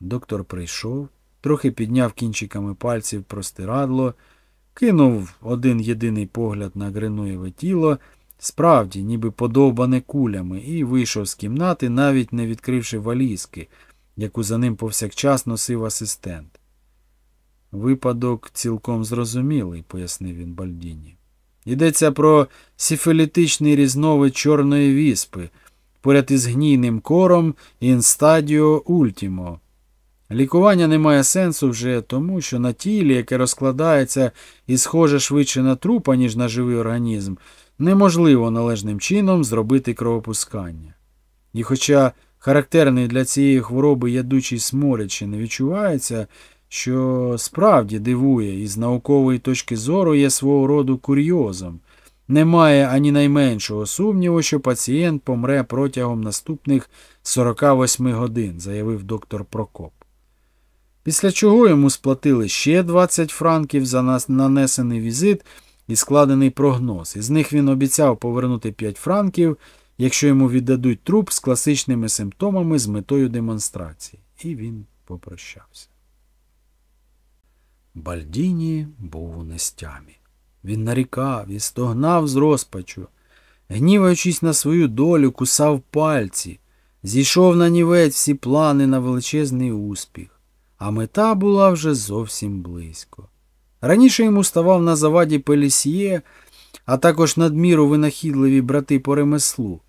A: Доктор прийшов, трохи підняв кінчиками пальців простирадло, кинув один єдиний погляд на Гринуєве тіло, справді, ніби подовбане кулями, і вийшов з кімнати, навіть не відкривши валізки, яку за ним повсякчас носив асистент. Випадок цілком зрозумілий, пояснив він Бальдіні. Йдеться про сифілітичний різновид чорної віспи, поряд із гнійним кором інстадіо ультімо. Лікування не має сенсу вже тому, що на тілі, яке розкладається і схоже швидше на трупа, ніж на живий організм, неможливо належним чином зробити кровопускання. І хоча характерний для цієї хвороби ядучий сморід не відчувається, що справді дивує і з наукової точки зору є свого роду курйозом. Немає ані найменшого сумніву, що пацієнт помре протягом наступних 48 годин, заявив доктор Прокоп. Після чого йому сплатили ще 20 франків за нанесений візит і складений прогноз. Із них він обіцяв повернути 5 франків, якщо йому віддадуть труп з класичними симптомами з метою демонстрації. І він попрощався. Бальдіні був у нестямі. Він нарікав і стогнав з розпачу, гніваючись на свою долю, кусав пальці, зійшов на нівець всі плани на величезний успіх, а мета була вже зовсім близько. Раніше йому ставав на заваді Пелісьє, а також надміру винахідливі брати по ремеслу.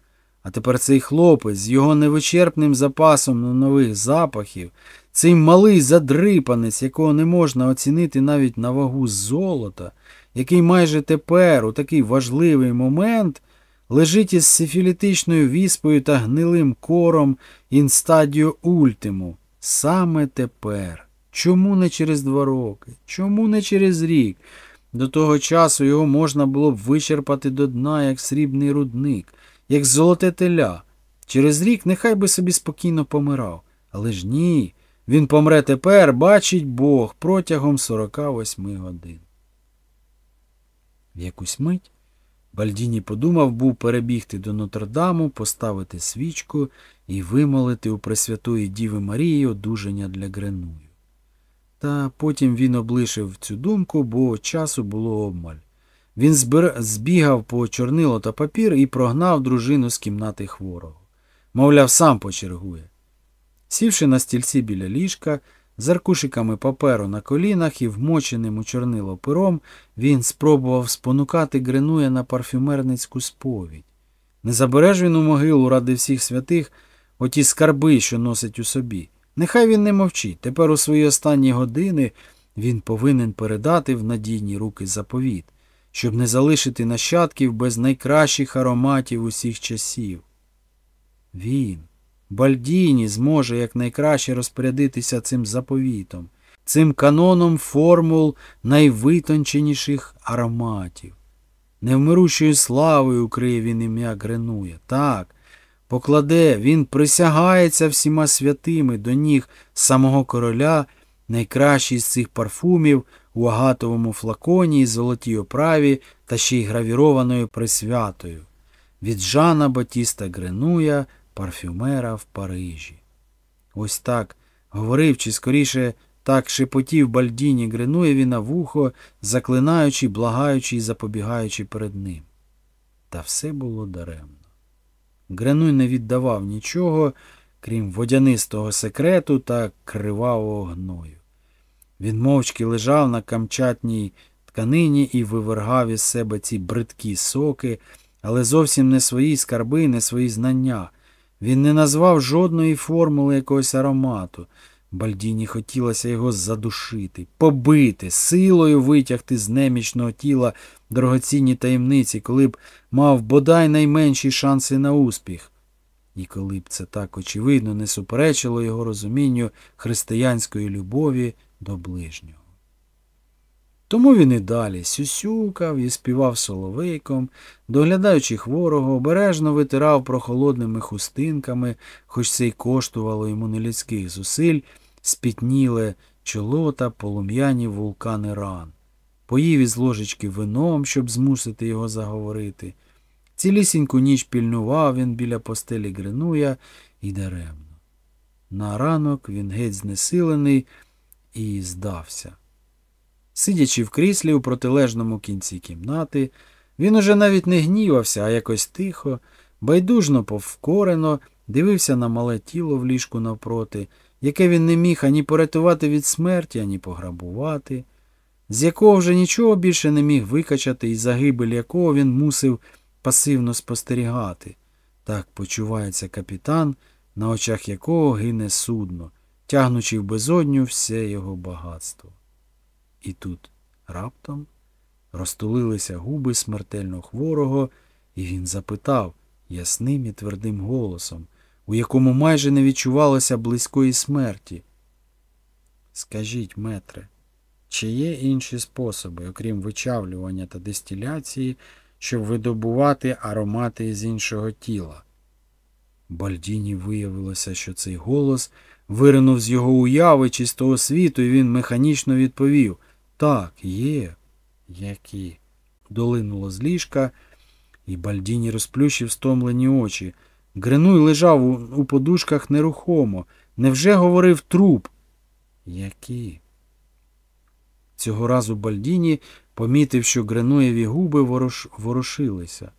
A: А тепер цей хлопець з його невичерпним запасом нових запахів цей малий задрипанець, якого не можна оцінити навіть на вагу золота, який майже тепер, у такий важливий момент, лежить із сифілітичною віспою та гнилим кором інстадіо ультиму. Саме тепер. Чому не через два роки? Чому не через рік? До того часу його можна було б вичерпати до дна, як срібний рудник, як золоте теля. Через рік нехай би собі спокійно помирав. Але ж ні. Він помре тепер, бачить Бог, протягом 48 годин. В якусь мить Бальдіні подумав був перебігти до Нотр-Даму, поставити свічку і вимолити у Пресвятої Діви Марії одужання для Греную. Та потім він облишив цю думку, бо часу було обмаль. Він збир... збігав по чорнило та папір і прогнав дружину з кімнати хворого. Мовляв, сам почергує. Сівши на стільці біля ліжка, з аркушиками паперу на колінах і вмоченим у чорнило пером, він спробував спонукати Гренуя на парфюмерницьку сповідь. Не забереш він у могилу ради всіх святих оті скарби, що носить у собі. Нехай він не мовчить. Тепер у свої останні години він повинен передати в надійні руки заповіт, щоб не залишити нащадків без найкращих ароматів усіх часів. Він. Бальдіні зможе якнайкраще розпорядитися цим заповітом, цим каноном формул найвитонченіших ароматів. Невмирущою славою укриє він ім'я Гренуя. Так, покладе, він присягається всіма святими до ніг самого короля, найкращий з цих парфумів у агатовому флаконі із золотій оправі та ще й гравірованою присвятою. Від Жана Батіста Гренуя парфюмера в Парижі. Ось так говорив, чи скоріше так шепотів Бальдіні Гренуєві на вухо, заклинаючи, благаючи і запобігаючи перед ним. Та все було даремно. Гренуй не віддавав нічого, крім водянистого секрету та кривавого гною. Він мовчки лежав на камчатній тканині і вивергав із себе ці бридкі соки, але зовсім не свої скарби, не свої знання. Він не назвав жодної формули якогось аромату. Бальдіні хотілося його задушити, побити, силою витягти з немічного тіла дорогоцінні таємниці, коли б мав бодай найменші шанси на успіх. І коли б це так очевидно не суперечило його розумінню християнської любові до ближнього. Тому він і далі сюсюкав і співав соловейком, доглядаючи хворого, обережно витирав прохолодними хустинками, хоч це й коштувало йому нелюдських зусиль, спітніле чоло та полум'яні вулкани ран. Поїв із ложечки вином, щоб змусити його заговорити. Цілісіньку ніч пільнував він біля постелі Гринуя і даремно. На ранок він геть знесилений і здався. Сидячи в кріслі у протилежному кінці кімнати, він уже навіть не гнівався, а якось тихо, байдужно повкорено дивився на мале тіло в ліжку навпроти, яке він не міг ані порятувати від смерті, ані пограбувати, з якого вже нічого більше не міг викачати і загибель якого він мусив пасивно спостерігати. Так почувається капітан, на очах якого гине судно, тягнучи в безодню все його багатство. І тут раптом розтулилися губи смертельно хворого, і він запитав ясним і твердим голосом, у якому майже не відчувалося близької смерті. Скажіть, метре, чи є інші способи, окрім вичавлювання та дистиляції, щоб видобувати аромати з іншого тіла? Бальдіні виявилося, що цей голос виринув з його уяви чистого світу, і він механічно відповів Так, є. Які? долинуло з ліжка, і Бальдіні розплющив стомлені очі. Гринуй лежав у, у подушках нерухомо. Невже говорив труп? Які? Цього разу Бальдіні помітив, що Гринуєві губи ворош... ворушилися.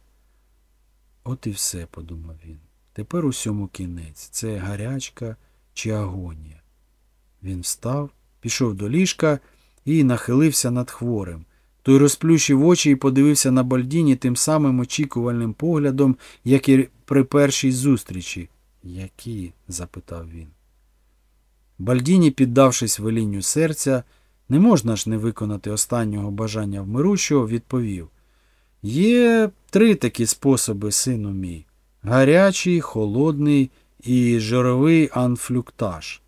A: От і все, подумав він. Тепер усьому кінець. Це гарячка чи агонія. Він встав, пішов до ліжка і нахилився над хворим. Той розплющив очі і подивився на Бальдіні тим самим очікувальним поглядом, як і при першій зустрічі. Які? запитав він. Бальдіні, піддавшись велінню серця, не можна ж не виконати останнього бажання вмирущого, відповів Є три такі способи, сину мій гарячий, холодний і жировий анфлюктаж.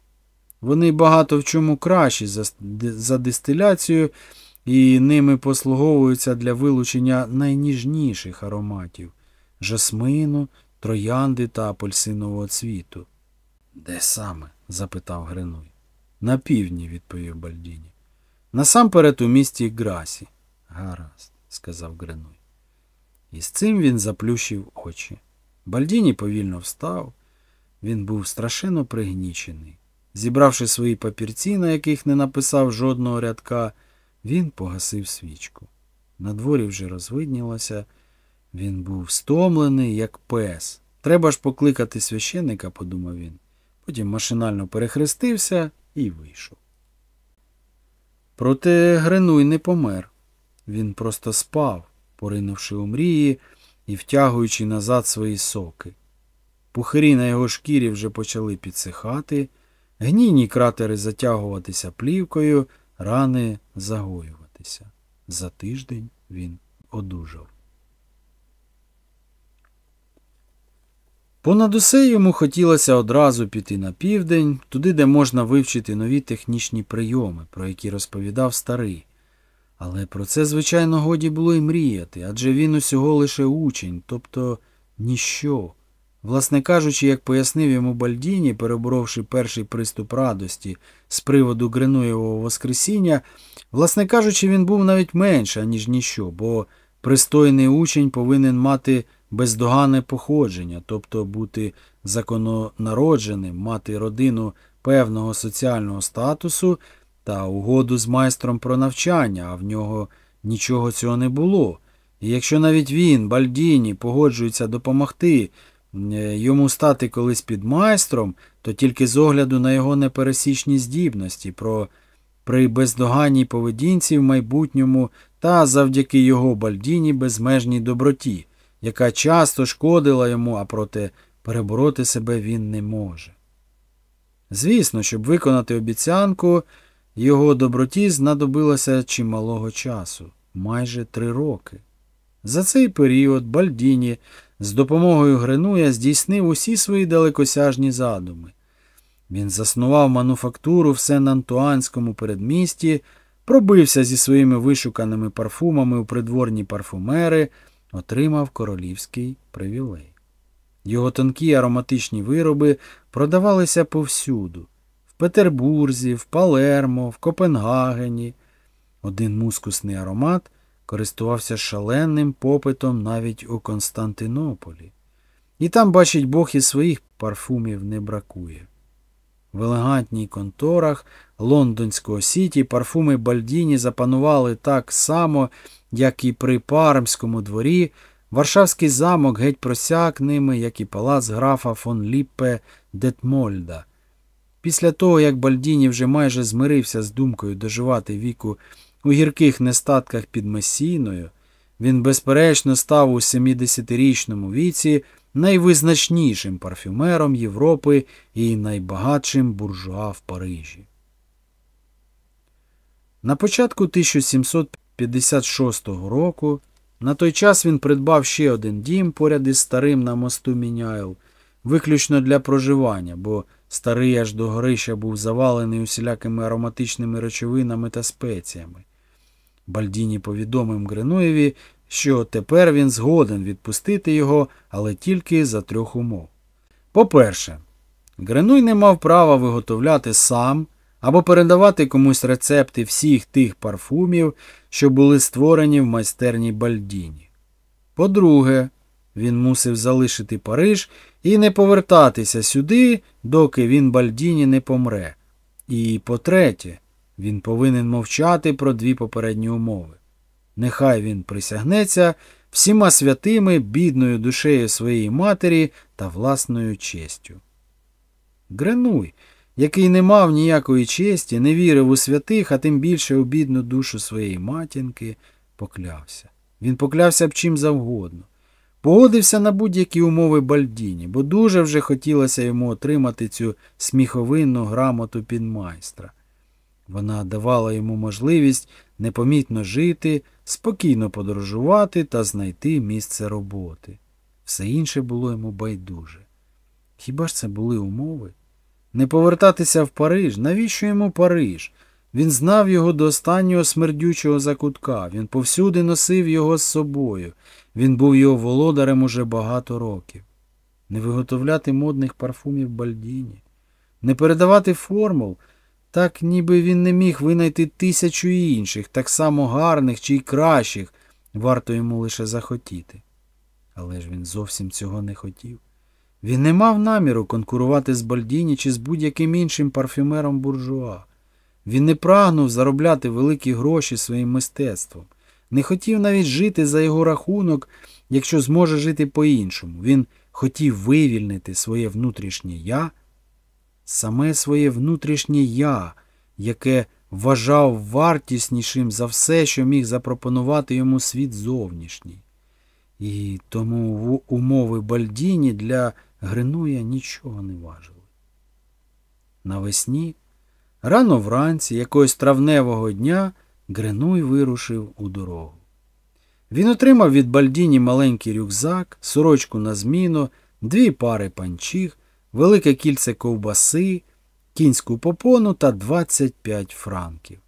A: Вони багато в чому кращі за, за дистиляцію і ними послуговуються для вилучення найніжніших ароматів жасмину, троянди та апельсинового цвіту. Де саме? запитав Гринуй. На півдні, відповів Бальдіні. Насамперед у місті Грасі. Гаразд, сказав Гринуй. І з цим він заплющив очі. Бальдіні повільно встав. Він був страшенно пригнічений. Зібравши свої папірці, на яких не написав жодного рядка, він погасив свічку. На дворі вже розвиднілося. Він був стомлений, як пес. Треба ж покликати священника, подумав він. Потім машинально перехрестився і вийшов. Проте Гринуй не помер. Він просто спав, поринувши у мрії і втягуючи назад свої соки. Пухирі на його шкірі вже почали підсихати, гнійні кратери затягуватися плівкою, рани загоюватися. За тиждень він одужав. Понад усе йому хотілося одразу піти на південь, туди, де можна вивчити нові технічні прийоми, про які розповідав старий. Але про це, звичайно, годі було й мріяти, адже він усього лише учень, тобто ніщо. Власне кажучи, як пояснив йому Бальдіні, переборовши перший приступ радості з приводу Гринуєвого Воскресіння, власне кажучи, він був навіть менше, ніж ніщо, бо пристойний учень повинен мати бездоганне походження, тобто бути закононародженим, мати родину певного соціального статусу та угоду з майстром про навчання, а в нього нічого цього не було. І якщо навіть він, Бальдіні, погоджується допомогти йому стати колись під майстром, то тільки з огляду на його непересічні здібності, про при бездоганній поведінці в майбутньому та завдяки його Бальдіні безмежній доброті, яка часто шкодила йому, а проте перебороти себе він не може. Звісно, щоб виконати обіцянку, його доброті знадобилося чималого часу майже три роки. За цей період Бальдіні з допомогою Гренуя здійснив усі свої далекосяжні задуми. Він заснував мануфактуру в Сен-Антуанському передмісті, пробився зі своїми вишуканими парфумами у придворні парфумери, отримав королівський привілей. Його тонкі ароматичні вироби продавалися повсюду в Петербурзі, в Палермо, в Копенгагені. Один мускусний аромат користувався шаленим попитом навіть у Константинополі. І там, бачить Бог, і своїх парфумів не бракує. В елегантній конторах лондонського сіті парфуми Бальдіні запанували так само, як і при Пармському дворі, Варшавський замок геть просяк ними, як і палац графа фон Ліппе Детмольда. Після того, як Бальдіні вже майже змирився з думкою доживати віку у гірких нестатках під Месіною, він, безперечно, став у 70-річному віці найвизначнішим парфюмером Європи і найбагатшим буржуа в Парижі. На початку 1756 року на той час він придбав ще один дім поряд із старим на мосту Міняйл, виключно для проживання, бо старий аж до горища був завалений усілякими ароматичними речовинами та спеціями. Бальдіні повідомив Гренуєві, що тепер він згоден відпустити його, але тільки за трьох умов. По-перше, Гренуй не мав права виготовляти сам або передавати комусь рецепти всіх тих парфумів, що були створені в майстерні Бальдіні. По-друге, він мусив залишити Париж і не повертатися сюди, доки він Бальдіні не помре. І по-третє, він повинен мовчати про дві попередні умови. Нехай він присягнеться всіма святими, бідною душею своєї матері та власною честю. Гренуй, який не мав ніякої честі, не вірив у святих, а тим більше у бідну душу своєї матінки, поклявся. Він поклявся б чим завгодно. Погодився на будь-які умови Бальдіні, бо дуже вже хотілося йому отримати цю сміховинну грамоту підмайстра. Вона давала йому можливість непомітно жити, спокійно подорожувати та знайти місце роботи. Все інше було йому байдуже. Хіба ж це були умови? Не повертатися в Париж? Навіщо йому Париж? Він знав його до останнього смердючого закутка, він повсюди носив його з собою, він був його володарем уже багато років. Не виготовляти модних парфумів Бальдіні, не передавати формул, так ніби він не міг винайти тисячу інших, так само гарних чи й кращих, варто йому лише захотіти. Але ж він зовсім цього не хотів. Він не мав наміру конкурувати з Бальдіні чи з будь-яким іншим парфюмером буржуа. Він не прагнув заробляти великі гроші своїм мистецтвом, не хотів навіть жити за його рахунок, якщо зможе жити по-іншому. Він хотів вивільнити своє внутрішнє я, саме своє внутрішнє я, яке вважав вартіснішим за все, що міг запропонувати йому світ зовнішній. І тому умови Бальдіні для Гринуя нічого не важили. Навесні, рано вранці, якогось травневого дня, Гринуй вирушив у дорогу. Він отримав від Бальдіні маленький рюкзак, сорочку на зміну, дві пари панчіх, велике кільце ковбаси, кінську попону та 25 франків.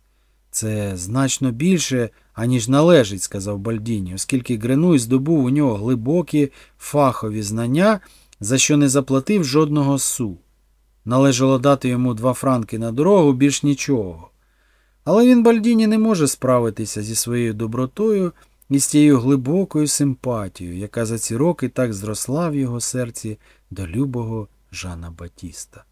A: Це значно більше, аніж належить, сказав Бальдіні, оскільки Гренуй здобув у нього глибокі фахові знання, за що не заплатив жодного су. Належало дати йому два франки на дорогу більш нічого. Але він Бальдіні не може справитися зі своєю добротою і з тією глибокою симпатією, яка за ці роки так зросла в його серці до любого Жана Батіста.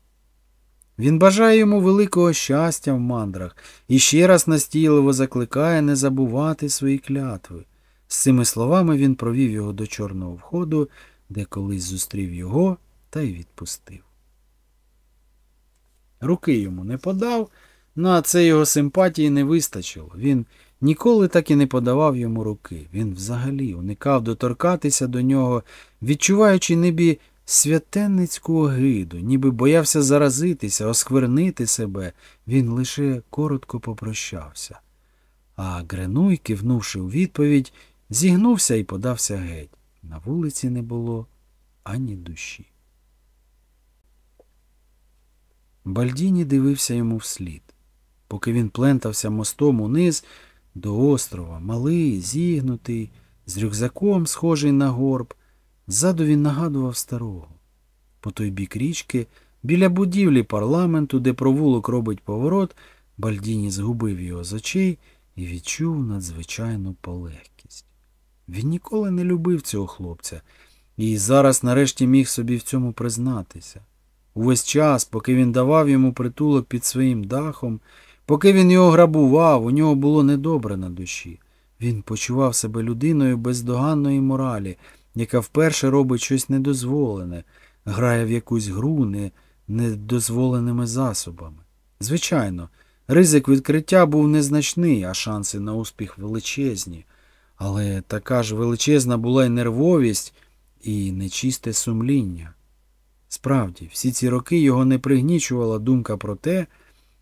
A: Він бажає йому великого щастя в мандрах і ще раз настійливо закликає не забувати свої клятви. З цими словами він провів його до чорного входу, де колись зустрів його та й відпустив. Руки йому не подав, на це його симпатії не вистачило. Він ніколи так і не подавав йому руки. Він взагалі уникав доторкатися до нього, відчуваючи небі святенницьку огиду, ніби боявся заразитися, осквернити себе, він лише коротко попрощався. А Гренуй, кивнувши у відповідь, зігнувся і подався геть. На вулиці не було ані душі. Бальдіні дивився йому вслід. Поки він плентався мостом униз до острова, малий, зігнутий, з рюкзаком, схожий на горб, ззаду він нагадував старого. По той бік річки, біля будівлі парламенту, де провулок робить поворот, Бальдіні згубив його з очей і відчув надзвичайну полегкість. Він ніколи не любив цього хлопця, і зараз нарешті міг собі в цьому признатися. Увесь час, поки він давав йому притулок під своїм дахом, поки він його грабував, у нього було недобре на душі. Він почував себе людиною бездоганної моралі, яка вперше робить щось недозволене, грає в якусь гру не недозволеними засобами. Звичайно, ризик відкриття був незначний, а шанси на успіх величезні. Але така ж величезна була й нервовість і нечисте сумління. Справді, всі ці роки його не пригнічувала думка про те,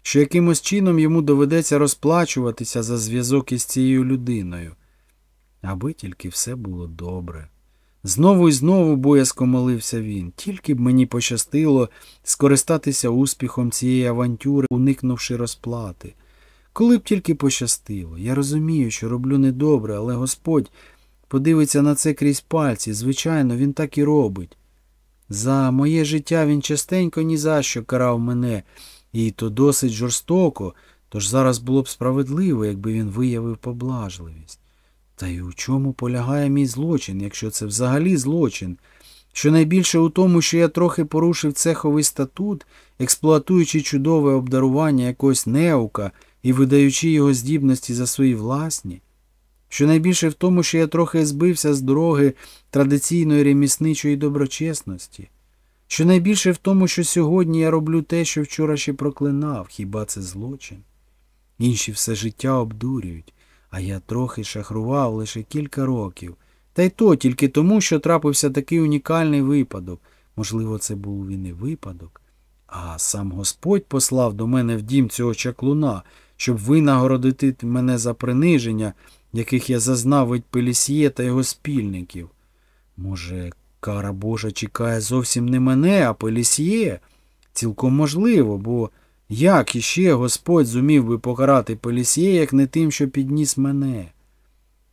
A: що якимось чином йому доведеться розплачуватися за зв'язок із цією людиною. Аби тільки все було добре. Знову і знову боязко молився він, тільки б мені пощастило скористатися успіхом цієї авантюри, уникнувши розплати. Коли б тільки пощастило, я розумію, що роблю недобре, але Господь подивиться на це крізь пальці. Звичайно, він так і робить. За моє життя він частенько ні за що карав мене, і то досить жорстоко, тож зараз було б справедливо, якби він виявив поблажливість. Та й у чому полягає мій злочин, якщо це взагалі злочин? Щонайбільше у тому, що я трохи порушив цеховий статут, експлуатуючи чудове обдарування якогось неука і видаючи його здібності за свої власні. Щонайбільше в тому, що я трохи збився з дороги традиційної ремісничої доброчесності. Щонайбільше в тому, що сьогодні я роблю те, що вчора ще проклинав, хіба це злочин? Інші все життя обдурюють, а я трохи шахрував лише кілька років. Та й то тільки тому, що трапився такий унікальний випадок. Можливо, це був і не випадок. А сам Господь послав до мене в дім цього чаклуна, щоб винагородити мене за приниження, яких я зазнав від Пелісьє та його спільників. Може, кара Божа чекає зовсім не мене, а Пелісьє? Цілком можливо, бо як іще Господь зумів би покарати Пелісьє, як не тим, що підніс мене?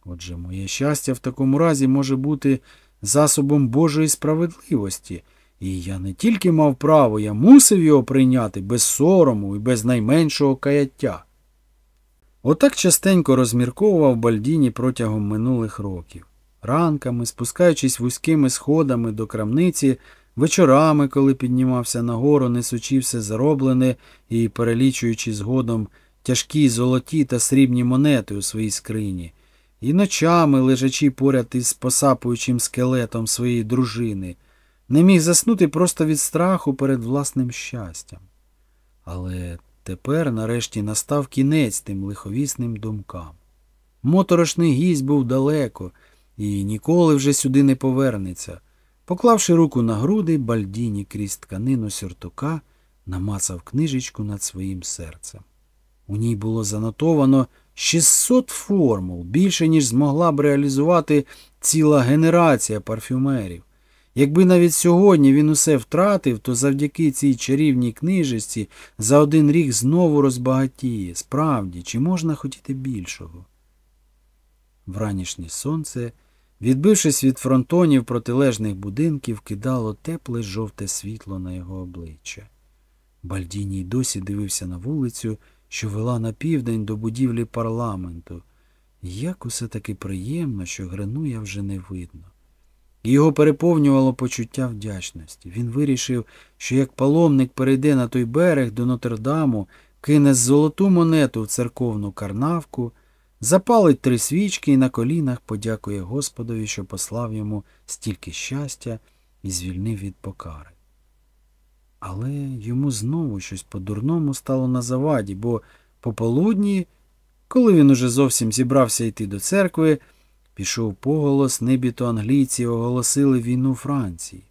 A: Отже, моє щастя в такому разі може бути засобом Божої справедливості, і я не тільки мав право, я мусив його прийняти без сорому і без найменшого каяття. Отак частенько розмірковував Бальдіні протягом минулих років. Ранками, спускаючись вузькими сходами до крамниці, вечорами, коли піднімався нагору, несучи все зароблене і перелічуючи згодом тяжкі золоті та срібні монети у своїй скрині, і ночами, лежачи поряд із посапуючим скелетом своєї дружини, не міг заснути просто від страху перед власним щастям. Але тепер, нарешті, настав кінець тим лиховісним думкам. Моторошний гість був далеко і ніколи вже сюди не повернеться. Поклавши руку на груди, бальдіні крізь тканину сюртука намацав книжечку над своїм серцем. У ній було занотовано 600 формул, більше, ніж змогла б реалізувати ціла генерація парфюмерів. Якби навіть сьогодні він усе втратив, то завдяки цій чарівній книжечці за один рік знову розбагатіє. Справді, чи можна хотіти більшого? Вранішнє сонце, відбившись від фронтонів протилежних будинків, кидало тепле жовте світло на його обличчя. Бальдіній досі дивився на вулицю, що вела на південь до будівлі парламенту. Як усе таки приємно, що Гренуя вже не видно. Його переповнювало почуття вдячності. Він вирішив, що як паломник перейде на той берег до Нотердаму, кине золоту монету в церковну карнавку, запалить три свічки і на колінах подякує Господові, що послав йому стільки щастя і звільнив від покари. Але йому знову щось по-дурному стало на заваді, бо пополудні, коли він уже зовсім зібрався йти до церкви, Пішов поголос, небіто англійці оголосили війну Франції.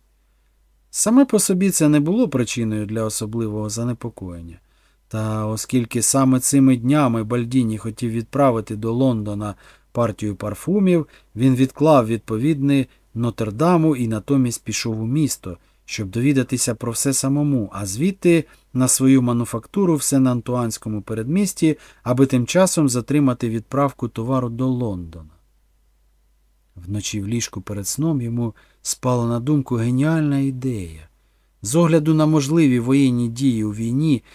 A: Саме по собі це не було причиною для особливого занепокоєння. Та оскільки саме цими днями Бальдіні хотів відправити до Лондона партію парфумів, він відклав відповідний Нотердаму і натомість пішов у місто, щоб довідатися про все самому, а звідти на свою мануфактуру в Сен-Антуанському передмісті, аби тим часом затримати відправку товару до Лондона. Вночі в ліжку перед сном йому спала на думку геніальна ідея. З огляду на можливі воєнні дії у війні